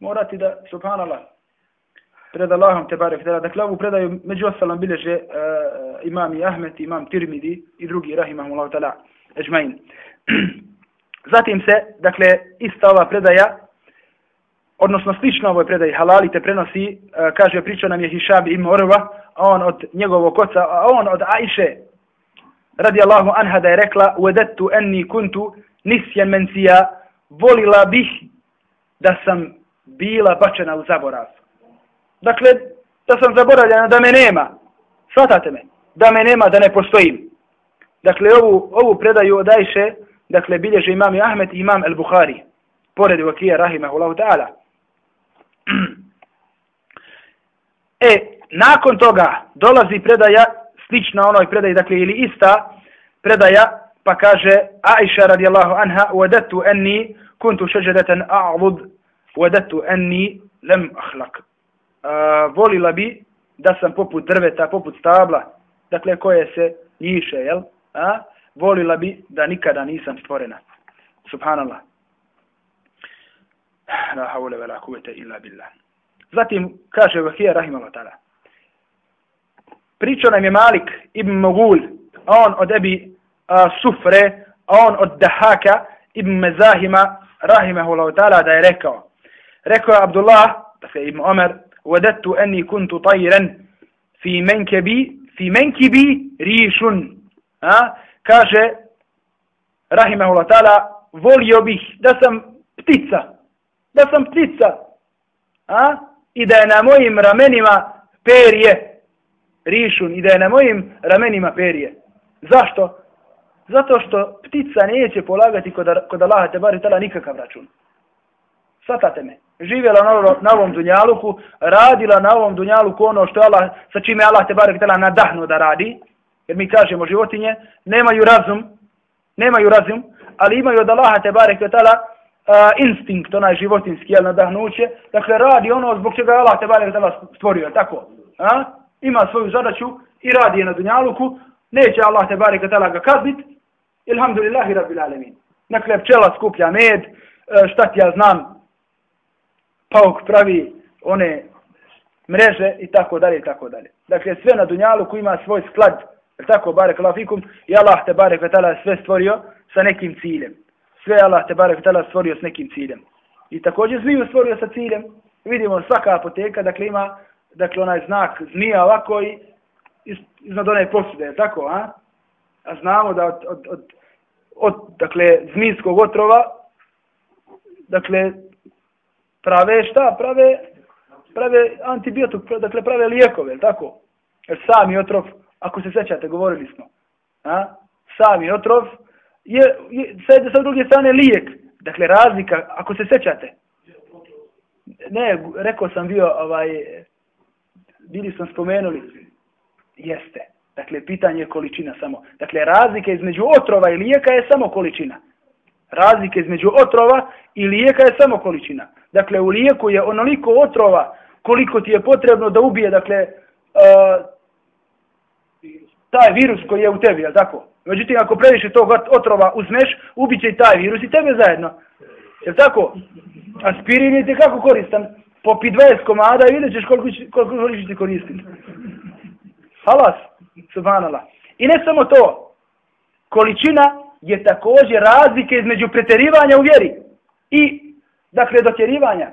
morati da, subhanallah, pred Allahom te barek tera. Dakle, ovu predaju među ostalom bileže uh, e, imam i imam Tirmidi i drugi rahimahumullahu ta'ala ežmain. Zatim se, dakle, ista ova predaja, odnosno slično ovoj predaji halali te prenosi, uh, kaže, priča nam je Hišab ibn Orva, a on od njegovog oca, a on od Ajše, radi Allahu anha da je rekla, uedetu enni kuntu nisjen mensija, volila bih da sam bila bačena u zaborav. Dakle, da sam zaboravljena, da me nema. Svatate me. Da me nema, da ne postojim. Dakle, ovu, ovu predaju od Ajše, dakle, bilježe imam i i imam el-Bukhari. Pored Vakija Rahimahullahu ta'ala. e, nakon toga dolazi predaja slična onoj predaji, dakle, ili ista predaja, pa kaže Aisha radijallahu anha, uvedatu enni kuntu šeđeretan a'vud, uvedatu enni lem ahlak a, volila bi da sam poput drveta, poput stabla, dakle koje se njiše, jel? A? Volila bi da nikada nisam stvorena. Subhanallah. La haule ve la kuvete illa billah. Zatim kaže Vahija Rahimahullah ta'ala. Pričao nam je Malik ibn Mogul, on od Ebi a, Sufre, on od Dahaka ibn Mezahima Rahimahullah ta'ala da je rekao. Rekao je Abdullah, dakle ibn Omer, وددت أني كنت طيرا fi menkebi, fi menkibi rišun. A? Kaže, rahimahullah ta'ala, volio bih da sam ptica, da sam ptica, a? i da je na mojim ramenima perje, rišun, i da je na mojim ramenima perje. Zašto? Zato što ptica neće polagati kod, kod Allaha te bari tala nikakav račun. Svatate me. Živjela na, na ovom dunjaluku, radila na ovom dunjaluku ono što Allah, sa čime Allah te barek tela nadahnu da radi, jer mi kažemo životinje, nemaju razum, nemaju razum, ali imaju od Allaha te barek tela uh, instinkt, onaj životinski, jel, nadahnuće, dakle radi ono zbog čega je Allah te barek tela stvorio, tako? A? Ima svoju zadaću i radi je na dunjaluku, neće Allah te barek tela ga kaznit, Ilhamdulillahi rabbil alemin. Dakle, pčela skuplja med, e, šta ti ja znam, pauk pravi one mreže i tako dalje i tako dalje. Dakle, sve na dunjalu koji ima svoj sklad, tako, barek lafikum, i Allah te barek vetala sve stvorio sa nekim ciljem. Sve Allah te barek vetala stvorio s nekim ciljem. I također zmiju stvorio sa ciljem. Vidimo svaka apoteka, dakle, ima dakle, onaj znak zmija ovako i iznad one posude, tako, a? A znamo da od, od, od od, dakle, zmijskog otrova, dakle, prave šta? Prave, prave antibiotik, dakle, prave lijekove, tako? Jer sami otrov, ako se sećate, govorili smo, a? sami otrov je, je sa, sa druge strane lijek. Dakle, razlika, ako se sećate. Ne, rekao sam bio, ovaj, bili smo spomenuli, jeste. Dakle, pitanje je količina samo. Dakle, razlika između otrova i lijeka je samo količina. Razlika između otrova i lijeka je samo količina. Dakle, u lijeku je onoliko otrova koliko ti je potrebno da ubije, dakle, uh, taj virus koji je u tebi, je tako? Međutim, ako previše tog otrova uzmeš, ubiće i taj virus i tebe zajedno. Je tako? Aspirin je kako koristan. Popi 20 komada i vidjet ćeš koliko, koliko, koliko ćeš ti koristiti. Halas. subhanala. I ne samo to. Količina je također razlike između preterivanja u vjeri i, dakle, dotjerivanja.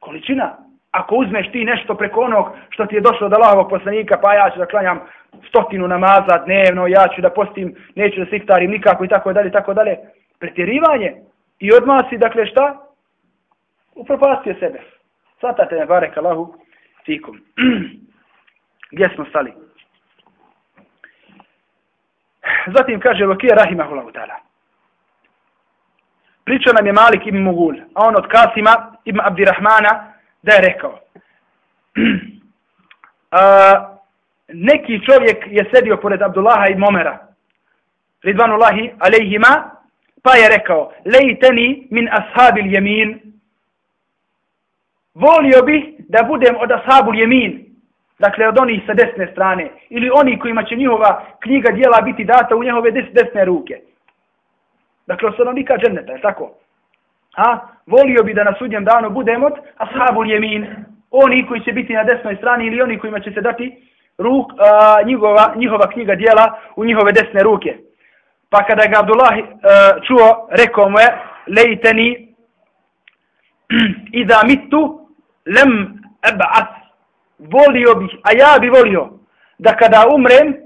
Količina. Ako uzmeš ti nešto preko onog što ti je došlo od Allahovog poslanika, pa ja ću da klanjam stotinu namaza dnevno, ja ću da postim, neću da siftarim nikako i tako dalje, tako dalje. Pretjerivanje. I odmah si, dakle, šta? Upropastio sebe. Svatate me, barek Allahu, fikum. Gdje smo stali? Zatim kaže Lokija Rahimahullahu ta'ala. Priča nam je Malik ibn Mugul, a on od Kasima ibn Abdirahmana da je rekao. a, neki čovjek je sedio pored Abdullaha i Momera, Ridvanullahi alejhima, pa je rekao, lejteni min ashabil jemin, volio bih da budem od ashabul jemin, dakle od onih sa desne strane, ili oni kojima će njihova knjiga dijela biti data u njihove des, desne ruke. Dakle, od stanovnika dženneta, je tako? A, volio bi da na sudnjem danu budemo od ashabul jemin, oni koji će biti na desnoj strani ili oni kojima će se dati ruk, a, njihova, njihova knjiga dijela u njihove desne ruke. Pa kada ga Abdullah a, čuo, rekao mu je, lejteni, iza mitu, lem eb'at volio bih, a ja bi volio, da kada umrem,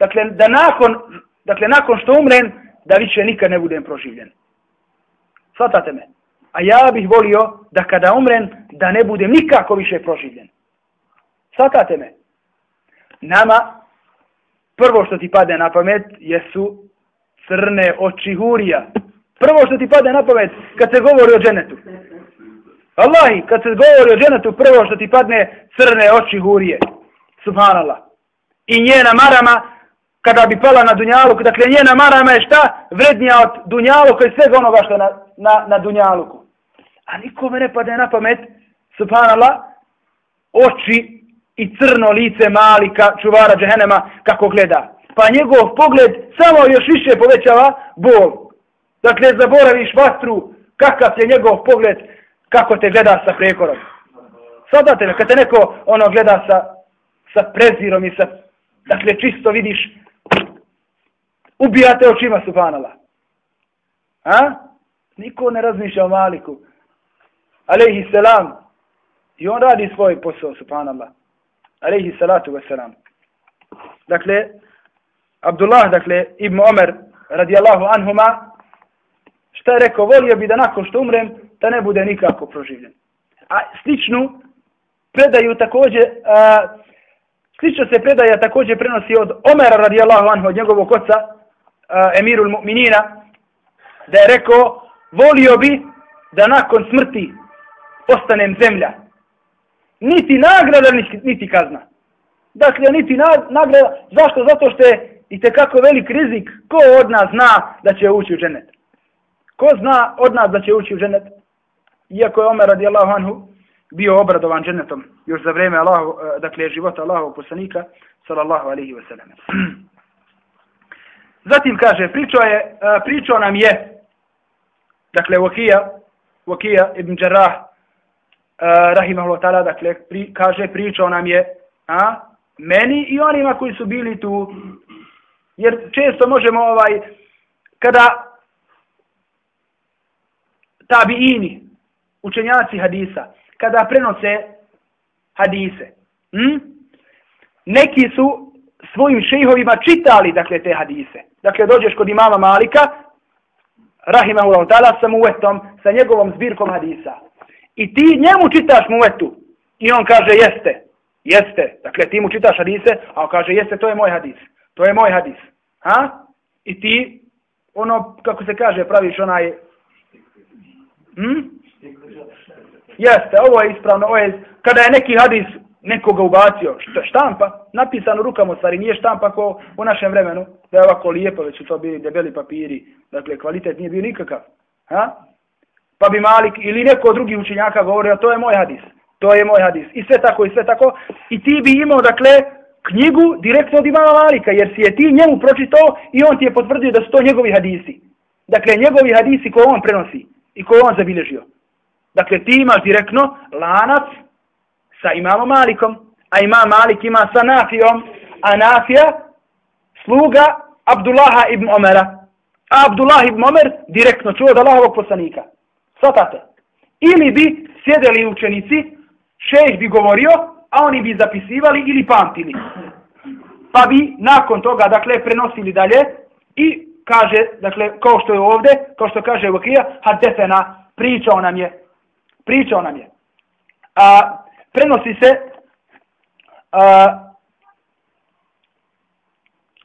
dakle, da nakon, dakle, nakon što umrem, da više nikad ne budem proživljen. Svatate me. A ja bih volio da kada umrem, da ne budem nikako više proživljen. Svatate me. Nama, prvo što ti pade na pamet, jesu crne oči hurija. Prvo što ti pade na pamet, kad se govori o dženetu. Allahi, kad se govori o dženetu, prvo što ti padne crne oči hurije. Subhanallah. I njena marama, kada bi pala na dunjaluku, dakle njena marama je šta? Vrednija od dunjaluka i svega onoga što na, na, na dunjaluku. A nikome ne pade na pamet, subhanallah, oči i crno lice malika čuvara džehenema kako gleda. Pa njegov pogled samo još više povećava bol. Dakle, zaboraviš vatru, kakav je njegov pogled, kako te gleda sa prekorom. Sada te, kad te neko ono gleda sa, sa prezirom i sa, dakle, čisto vidiš, ubijate očima subhanala. A? Niko ne razmišlja o maliku. Aleyhi selam. I on radi svoj posao, subhanallah. Aleyhi salatu wasalam. Dakle, Abdullah, dakle, Ibn Omer, radijallahu anhuma, šta je rekao, volio bi da nakon što umrem, da ne bude nikako proživljen. A sličnu predaju takođe, a, slično se predaja takođe prenosi od Omera radijallahu anhu, od njegovog oca, Eh, emirul mu'minina, da je rekao, volio bi da nakon smrti postanem zemlja. Niti nagrada, niti kazna. Dakle, niti nagrada, zašto? Zato što je i kako velik rizik, ko od nas zna da će ući u ženet. Ko zna od nas da će ući u ženet? Iako je Omer radijallahu anhu bio obradovan ženetom još za vreme Allahu, eh, dakle, života Allahov poslanika, sallallahu alihi wasallam. Zatim kaže, pričao, je, pričao nam je, dakle, Vakija, Vakija ibn Jarrah, rahimahullah ta'ala, dakle, pri, kaže, pričao nam je, a, meni i onima koji su bili tu, jer često možemo, ovaj, kada tabiini, učenjaci hadisa, kada prenose hadise, hm? neki su svojim šejhovima čitali, dakle, te hadise. Dakle, dođeš kod imama Malika, rahimahullahu ta'ala, sa muvetom, sa njegovom zbirkom hadisa. I ti njemu čitaš muvetu. I on kaže, jeste, jeste. Dakle, ti mu čitaš hadise, a on kaže, jeste, to je moj hadis. To je moj hadis. Ha? I ti, ono, kako se kaže, praviš onaj Hm? Jeste, ovo je ispravno. Ovo je, kada je neki hadis nekoga ubacio, šta, štampa, napisano rukama, stvari nije štampa ko u našem vremenu, da je ovako lijepo, već su to bili debeli papiri, dakle, kvalitet nije bio nikakav. Ha? Pa bi Malik ili neko od drugih učenjaka govorio, to je moj hadis, to je moj hadis. I sve tako, i sve tako. I ti bi imao, dakle, knjigu direktno od imama Malika, jer si je ti njemu pročitao i on ti je potvrdio da su to njegovi hadisi. Dakle, njegovi hadisi koje on prenosi i koje on zabilježio. Dakle, ti imaš direktno lanac sa imamom Malikom, a imam Malik ima sa Nafijom, a Nafija sluga Abdullaha ibn Omera. A Abdullah ibn Omer direktno čuo od Allahovog poslanika. Svatate. Ili bi sjedeli učenici, šejh bi govorio, a oni bi zapisivali ili pamtili. Pa bi nakon toga, dakle, prenosili dalje i kaže, dakle, kao što je ovde, kao što kaže Vakija, hadesena, pričao nam je, pričao nam je. A, prenosi se, a,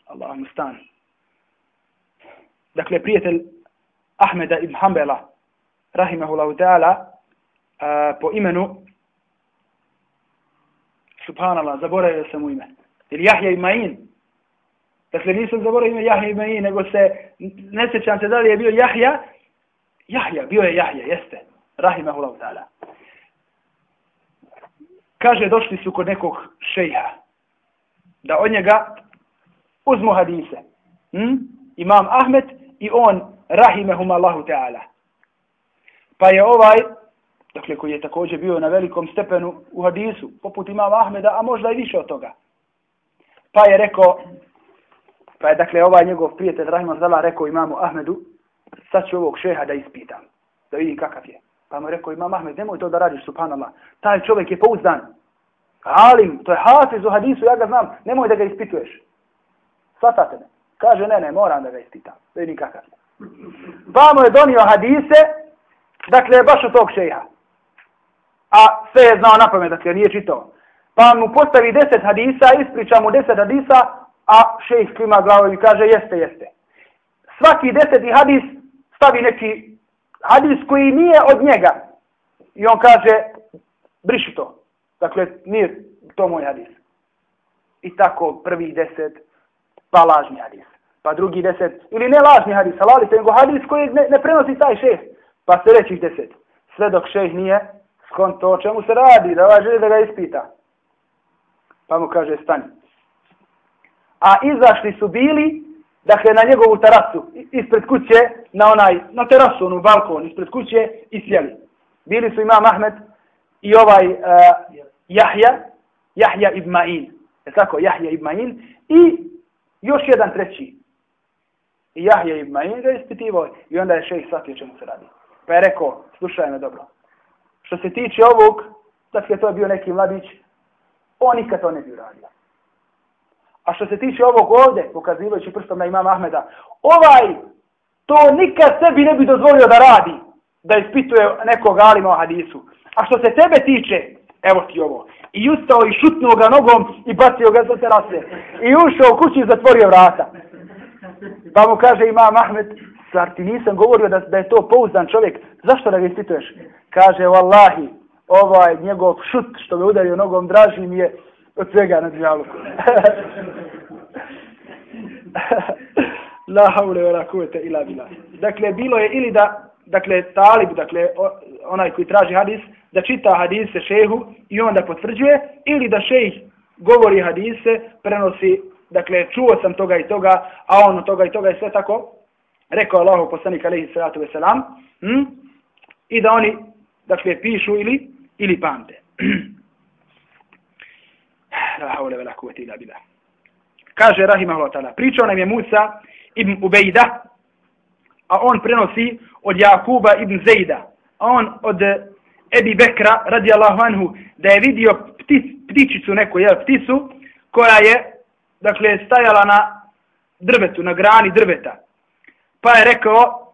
Allah mu stan. Dakle, prijatelj Ahmeda ibn Hanbala, rahimahullahu ta'ala, po imenu, subhanallah, zaboravio sam mu ime, ili Jahja i Ma'in, Dakle, nisam zaboravio ime Jahja i Ma'in, nego se, ne sjećam se da li je bio Jahja, Jahja, bio je Jahja, jeste, rahimahullahu ta'ala. Kaže, došli su kod nekog šeja, da od njega uzmu hadise. Hm? Imam Ahmed i on, rahimehum Allahu ta'ala. Pa je ovaj, dakle, koji je također bio na velikom stepenu u hadisu, poput imama Ahmeda, a možda i više od toga. Pa je rekao, Pa je dakle ovaj njegov prijatelj Rahim Zala rekao imamu Ahmedu, sad ću ovog šeha da ispitam, da vidim kakav je. Pa mu je rekao imam Ahmed, nemoj to da radiš, subhanallah. Taj čovjek je pouzdan. Alim, to je hafiz u hadisu, ja ga znam, nemoj da ga ispituješ. Svatate me. Kaže, ne, ne, moram da ga ispitam. To je kakav. Pa mu je donio hadise, dakle, baš od tog šeha. A sve je znao na pamet, dakle, nije čitao. Pa mu postavi deset hadisa, ispriča mu deset hadisa, a šejh klima glavom i kaže jeste, jeste. Svaki deseti hadis stavi neki hadis koji nije od njega. I on kaže, briši to. Dakle, nije to moj hadis. I tako prvi deset, pa lažni hadis. Pa drugi deset, ili ne lažni hadis, ali nego hadis koji ne, ne prenosi taj šest. Pa sljedećih deset. Sve dok šejh nije, skon to o čemu se radi, da ovaj želi da ga ispita. Pa mu kaže, stani a izašli su bili, dakle, na njegovu terasu, ispred kuće, na onaj, na terasu, onu balkon, ispred kuće, i sjeli. Bili su imam Ahmed i ovaj uh, Jahja, Jahja ibn Ma'in. Je tako, Jahja ibn Ma'in. I još jedan treći. I Jahja ibn Ma'in ga ispitivao. I onda je šejh shvatio čemu se radi. Pa je rekao, slušaj me dobro. Što se tiče ovog, dakle, to je bio neki mladić, On nikad to ne bi uradio. A što se tiče ovog ovde, pokazivajući prstom na imam Ahmeda, ovaj to nikad sebi ne bi dozvolio da radi, da ispituje nekog alima o hadisu. A što se tebe tiče, evo ti ovo, i ustao i šutnuo ga nogom i bacio ga za terase. I ušao u kući i zatvorio vrata. Pa mu kaže imam Ahmed, zar ti nisam govorio da, da je to pouzdan čovjek, zašto da ga ispituješ? Kaže, wallahi, ovaj njegov šut što me udario nogom draži mi je od svega na dvijaluku. La haule wa la kuvvete illa billah. Dakle bilo je ili da dakle talib, dakle onaj koji traži hadis, da čita hadise šehu i onda potvrđuje ili da šejh govori hadise, prenosi, dakle čuo sam toga i toga, a on toga i toga je sve tako rekao Allahu poslanik alaihi salatu ve selam, hm? I da oni dakle pišu ili ili pamte. La haule vela kuvvete ila billah. Kaže rahimahullah taala, pričao nam je Musa ibn Ubejda, a on prenosi od Jakuba ibn Zejda, a on od Ebi Bekra, radijallahu anhu, da je vidio ptic, ptičicu neku, jel, pticu, koja je, dakle, stajala na drvetu, na grani drveta. Pa je rekao,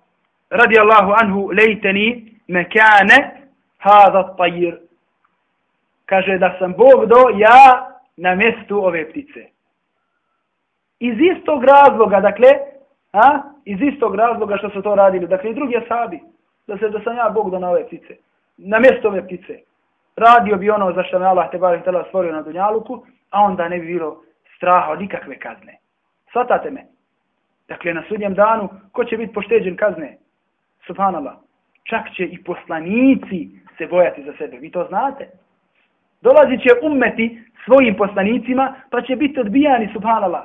radijallahu anhu, lejteni mekane hada tajir. Kaže da sam Bog do ja na mjestu ove ptice. Iz istog razloga, dakle, a, iz istog razloga što su to radili, dakle i drugi asabi, da se da sam ja Bog do na ove ptice, na mjesto ove ptice. Radio bi ono za što me Allah te barek tela stvorio na Dunjaluku, a onda ne bi bilo straha od nikakve kazne. Svatate me. Dakle, na sudnjem danu, ko će biti pošteđen kazne? Subhanallah. Čak će i poslanici se bojati za sebe. Vi to znate. Dolazit će ummeti svojim poslanicima, pa će biti odbijani, subhanallah.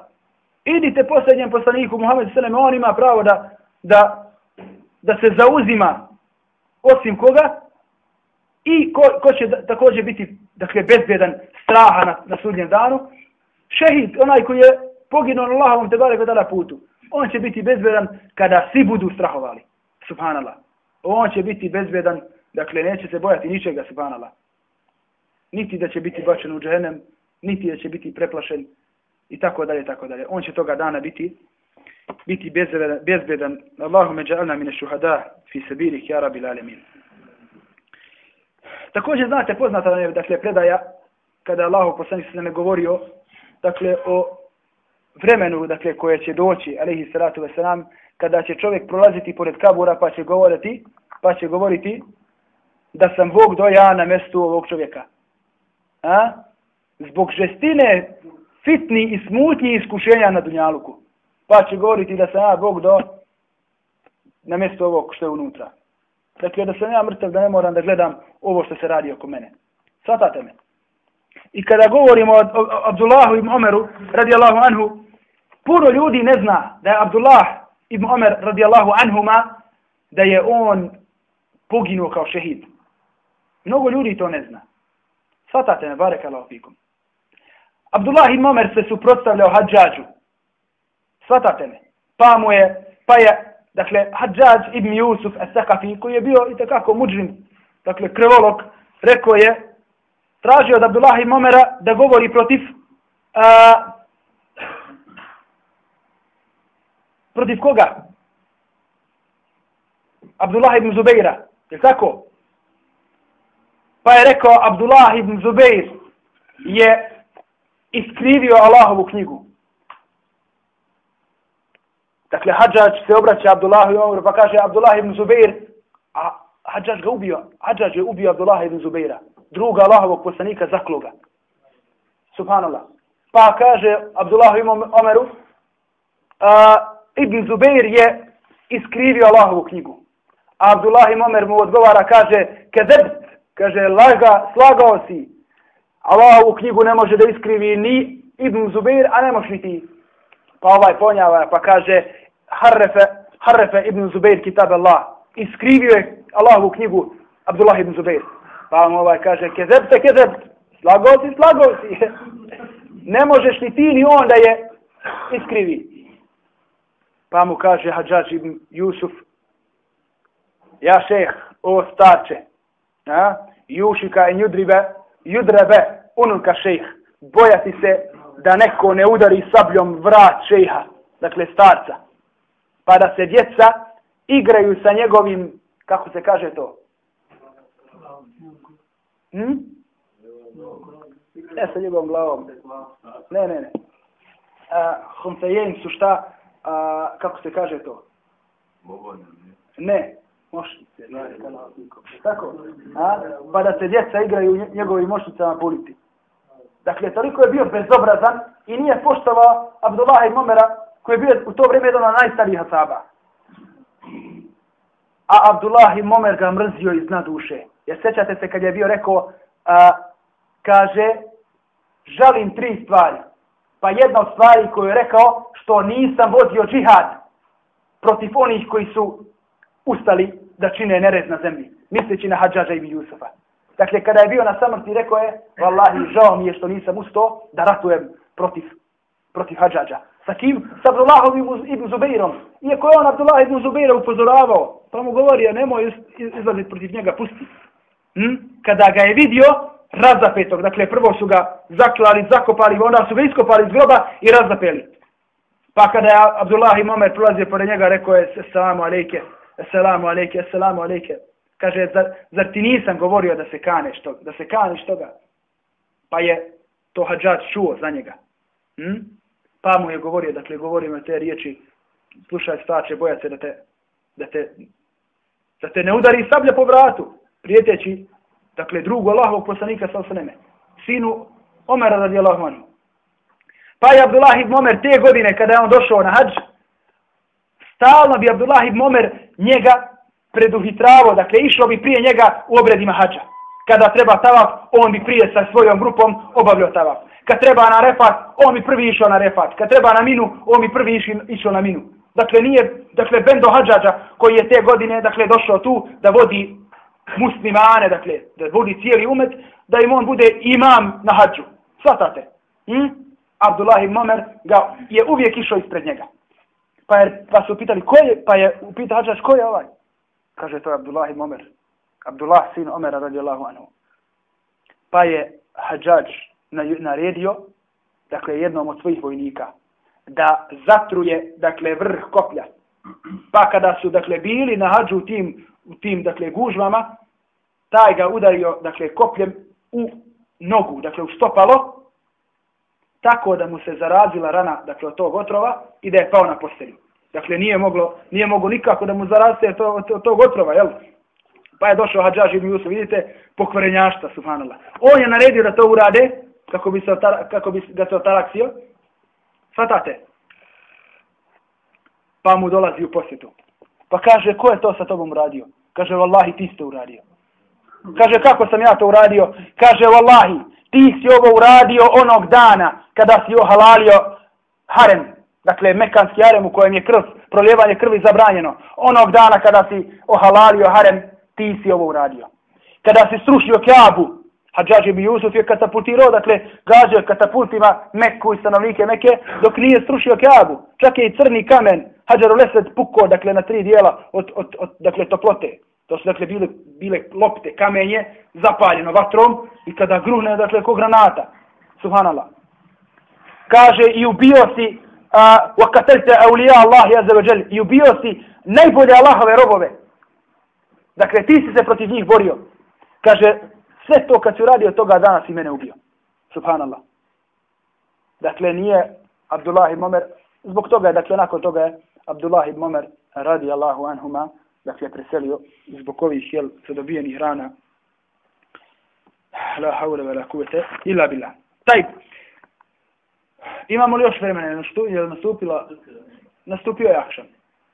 Idite posljednjem poslaniku Muhammedu sallam, on ima pravo da, da, da se zauzima osim koga i ko, ko će da, također biti dakle, bezbjedan straha na, na sudnjem danu. Šehid, onaj koji je poginuo na Allahovom te bare kod putu, on će biti bezbjedan kada svi budu strahovali. Subhanallah. On će biti bezbjedan, dakle neće se bojati ničega, subhanallah. Niti da će biti bačen u džehennem, niti da će biti preplašen i tako dalje, tako dalje. On će toga dana biti biti bezbedan, bezbedan. Allahume ja'alna mine šuhada fi sabirih ja rabil alemin. Također znate, poznata nam je, dakle, predaja, kada Allahu poslanik se ne govorio, dakle, o vremenu, dakle, koje će doći, alejhi salatu wasalam, kada će čovjek prolaziti pored kabura, pa će govoriti, pa će govoriti da sam Bog do ja na mjestu ovog čovjeka. A? Zbog žestine fitni i smutni iskušenja na Dunjaluku. Pa će govoriti da sam ja Bog do na mjestu ovog što je unutra. Dakle, da sam ja mrtav, da ne moram da gledam ovo što se radi oko mene. Svatate me. I kada govorimo o, o, o Abdullahu ibn Omeru, radijallahu anhu, puno ljudi ne zna da je Abdullah ibn Omer, radijallahu anhuma, da je on poginuo kao šehid. Mnogo ljudi to ne zna. Svatate me, barek Allah fikum. Abdullah ibn Omer se suprotstavljao hađađu. Svatate me. Pa mu je, pa je, dakle, Hadžađ ibn Jusuf al-Sakafi, koji je bio i takako muđrim, dakle, krvolog, rekao je, tražio od Abdullah ibn Omera da govori protiv, a, protiv koga? Abdullah ibn Zubeira, je tako? Pa je rekao, Abdullah ibn Zubeir je iskrivio Allahovu knjigu. Dakle, Hadžađ se obraća Abdullahu i Omeru pa kaže Abdullah ibn Zubair, a Hadžađ ga ubio. Hadžađ je ubio Abdullah ibn Zubaira, druga Allahovog poslanika zakloga. Subhanallah. Pa kaže Abdullah ibn Omeru, a, ibn Zubair je iskrivio Allahovu knjigu. A Abdullah ibn Omer mu odgovara, kaže, kezebt, kaže, laga, slagao si, Allahovu knjigu ne može da iskrivi ni Ibn Zubair, a ne može ti. Pa ovaj ponjava, pa kaže Harrefe, Harrefe Ibn Zubair kitab Allah. Iskrivio je Allahovu knjigu Abdullah Ibn Zubair. Pa mu ovaj kaže, kezebte, kezebte, slagao si, slagao si. ne možeš ni ti ni on da je iskrivi. Pa mu kaže Hadžač Ibn Jusuf, ja šeh, o starče, a? Jušika i njudribe, judrebe, unuka šejh. bojati se da neko ne udari sabljom vrat šeha, dakle starca. Pa da se djeca igraju sa njegovim, kako se kaže to? Hm? Ne sa njegovom glavom. Ne, ne, ne. Humsejen su šta, uh, kako se kaže to? Ne, mošnice. Tako, a? pa da se djeca igraju njegovim mošnicama ulici Dakle, toliko je bio bezobrazan i nije poštovao Abdullah i Momera, koji je bio u to vrijeme jedan od najstarijih asaba. A Abdullah i Momer ga mrzio iz dna duše. Jer sećate se kad je bio rekao, a, kaže, žalim tri stvari. Pa jedna od stvari koju je rekao, što nisam vodio džihad protiv onih koji su ustali da čine nered na zemlji, misleći na Hadžađa i Jusufa. Dakle, kada je bio na samrti, rekao je, vallahi, žao mi je što nisam ustao da ratujem protiv, protiv hađađa. Sa kim? Sa Abdullahom ibn Zubeirom. Iako je on Abdullah ibn Zubeira upozoravao, pa mu govorio, nemoj izlaziti protiv njega, pusti. Hm? Kada ga je vidio, razapetog, dakle, prvo su ga zaklali, zakopali, onda su ga iskopali iz groba i razapeli. Pa kada je Abdullah i Omer prolazio pored njega, rekao je, selamu alejke, selamu alejke, selamu alejke. Kaže, zar, zar ti nisam govorio da se kaneš toga, da se kaneš toga? Pa je to hađač čuo za njega. Hm? Pa mu je govorio, dakle, govorio me te riječi, slušaj stače, boja se da te, da te, da te ne udari sablja po vratu, prijeteći, dakle, drugu Allahovog poslanika sa osaneme, sinu Omera radijallahu anhu. Pa je Abdullah ibn Omer te godine kada je on došao na hađ, stalno bi Abdullah ibn Omer njega preduhitravo, dakle išlo bi prije njega u obredima hađa. Kada treba tavaf, on bi prije sa svojom grupom obavljao tavaf. Kad treba na refat, on bi prvi išao na refat. Kad treba na minu, on bi prvi išao na minu. Dakle, nije, dakle, Bendo Hadžađa koji je te godine, dakle, došao tu da vodi muslimane, dakle, da vodi cijeli umet, da im on bude imam na hađu. Svatate? Hm? Abdullah ibn Omer ga je uvijek išao ispred njega. Pa, je, pa su pitali ko je, pa je upitao Hadžađ ko je ovaj? Kaže to je Abdullah ibn Omer. Abdullah sin Omera radijallahu anhu. Pa je Hadžađ naredio, dakle, jednom od svojih vojnika, da zatruje, dakle, vrh koplja. Pa kada su, dakle, bili na hađu u tim, u tim, dakle, gužvama, taj ga udario, dakle, kopljem u nogu, dakle, u stopalo, tako da mu se zarazila rana, dakle, od tog otrova i da je pao na postelju. Dakle, nije moglo, nije moglo nikako da mu zaraste to, to, tog otrova, jel? Pa je došao Hadžaž ibn Jusuf, vidite, pokvarenjašta, subhanallah. On je naredio da to urade, kako bi se, otara, kako bi ga se otaraksio. Svatate? Pa mu dolazi u posjetu. Pa kaže, ko je to sa tobom uradio? Kaže, vallahi, ti ste uradio. Kaže, kako sam ja to uradio? Kaže, vallahi, ti si ovo uradio onog dana kada si ohalalio harem, dakle mekanski harem u kojem je krv, proljevanje krvi zabranjeno. Onog dana kada si ohalalio harem, ti si ovo uradio. Kada si srušio kjabu, Hadžaž ibn Jusuf je katapultirao, dakle, gađao katapultima Meku i stanovnike Meke, dok nije srušio Kjabu. Čak je i crni kamen, Hadžar Lesed pukao, dakle, na tri dijela od, od, od, dakle, toplote. To su, dakle, bile, bile lopte, kamenje, zapaljeno vatrom i kada gruhne, dakle, ko granata. Subhanallah. Kaže, i ubio si, a, wakatelte aulija Allahi azzawajal, i ubio si najbolje Allahove robove. Dakle, ti si se protiv njih borio. Kaže, sve to kad si uradio toga dana si mene ubio. Subhanallah. Dakle, nije Abdullah ibn Omer, zbog toga je, dakle, nakon toga je Abdullah ibn Omer radi Allahu anhuma, dakle, preselio zbog ovih, jel, dobijenih rana. La haule ve la kuvete, illa billah. Taj, imamo li još vremena, je nastupila, nastupio je akšan.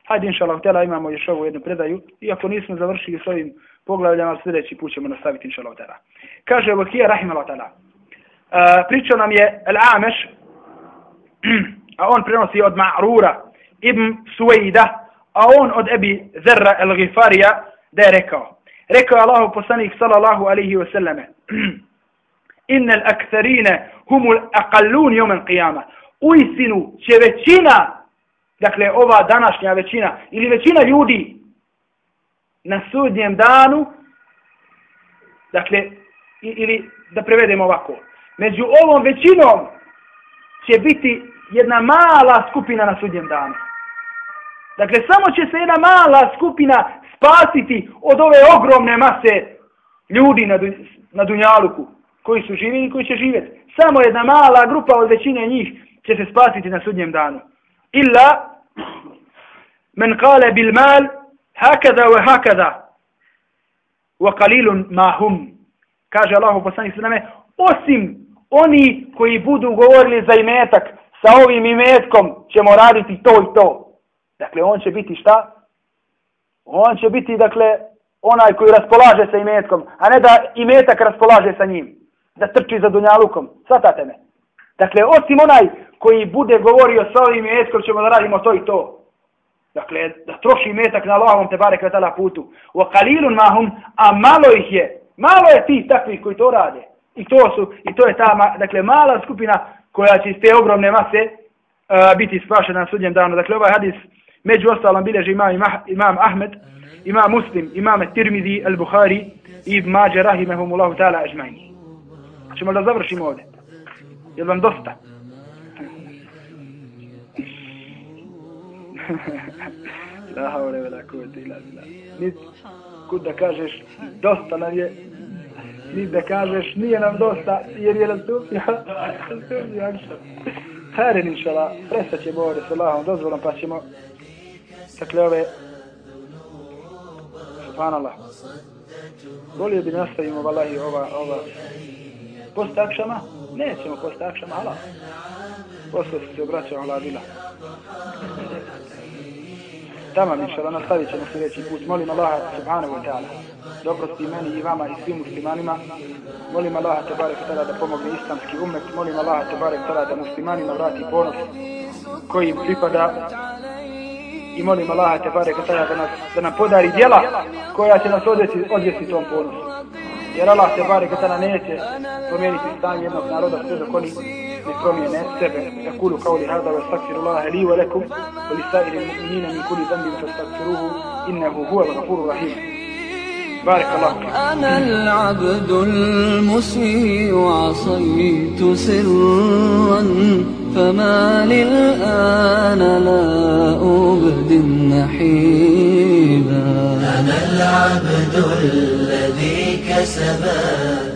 Hajde, inša Allah, imamo još ovu jednu predaju, iako nismo završili s ovim poglavljama, sljedeći put ćemo nastaviti, inša Allah. Kaže Vakija, rahim Allah, uh, e, pričao nam je Al-Ameš, a on prenosi od Ma'rura, ibn Suwejda, a on od Ebi Zerra El-Ghifarija, da je rekao. Rekao je Allahu poslanik, sallallahu alaihi wasallame, Innel innal humul aqallun jomen qiyama. U istinu će većina dakle ova današnja većina ili većina ljudi na sudnjem danu dakle ili da prevedemo ovako među ovom većinom će biti jedna mala skupina na sudnjem danu. Dakle, samo će se jedna mala skupina spasiti od ove ogromne mase ljudi na, na Dunjaluku, koji su živjeli i koji će živjeti. Samo jedna mala grupa od većine njih će se spasiti na sudnjem danu. Illa men kale bil mal hakada wa hakada wa qalilun ma hum. Kaže Allah poslanik sallallahu osim oni koji budu govorili za imetak sa ovim imetkom ćemo raditi to i to. Dakle, on će biti šta? On će biti, dakle, onaj koji raspolaže sa imetkom, a ne da imetak raspolaže sa njim. Da trči za dunjalukom. Svatate me. Dakle, osim onaj koji bude govorio sa ovim imetkom ćemo da radimo to i to. Dakle, da troši metak na lovom te barek vatala putu. U kalilun mahum, a malo ih je. Malo je tih takvih koji to rade. I to su, i to je ta, dakle, mala skupina koja će iz te ogromne mase uh, biti spašena na sudnjem danu. Dakle, ovaj hadis među ostalom bileži imam, imam Ahmed, imam Muslim, imam Tirmidhi, Al-Bukhari Ibn Mađe, rahimahumullahu ta'ala, ažmajni. Hoćemo da završimo ovdje. Je vam dosta? La haure vela kuvete ila bila. Nit kud da kažeš dosta nam je, nit da kažeš nije nam dosta, jer je nam stupio. Hajren inšala, prestat ćemo ovdje s Allahom dozvolom, pa ćemo dakle ove subhanallah volio bi nastavimo valahi ova ova post akšama nećemo post akšama ala posle se obraćao ala bila. Tamo mi šala nastavit ćemo sljedeći put. Molim Allaha subhanahu wa ta'ala dobrosti meni i vama i svim muslimanima. Molim Allaha tabarek tada da pomogne islamski umet. Molim Allaha tabarek tada da muslimanima vrati ponos koji pripada. I molim Allaha te bare da nas da nam podari djela koja će nas odvesti odvesti tom ponosu. Jer Allah te bare kada neće promijeniti stanje jednog naroda sve dok oni ne promijene sebe. Ja kulu kao li hada wa stakfirullaha li wa lekum wa li sa'iri mu'minina min kuli zambi wa stakfiruhu innehu huwa al-ghafuru rahim. بارك الله فيك أنا العبد المسيء عصيت سرا فما للآن لا أبدي النحيبا أنا العبد الذي كسبا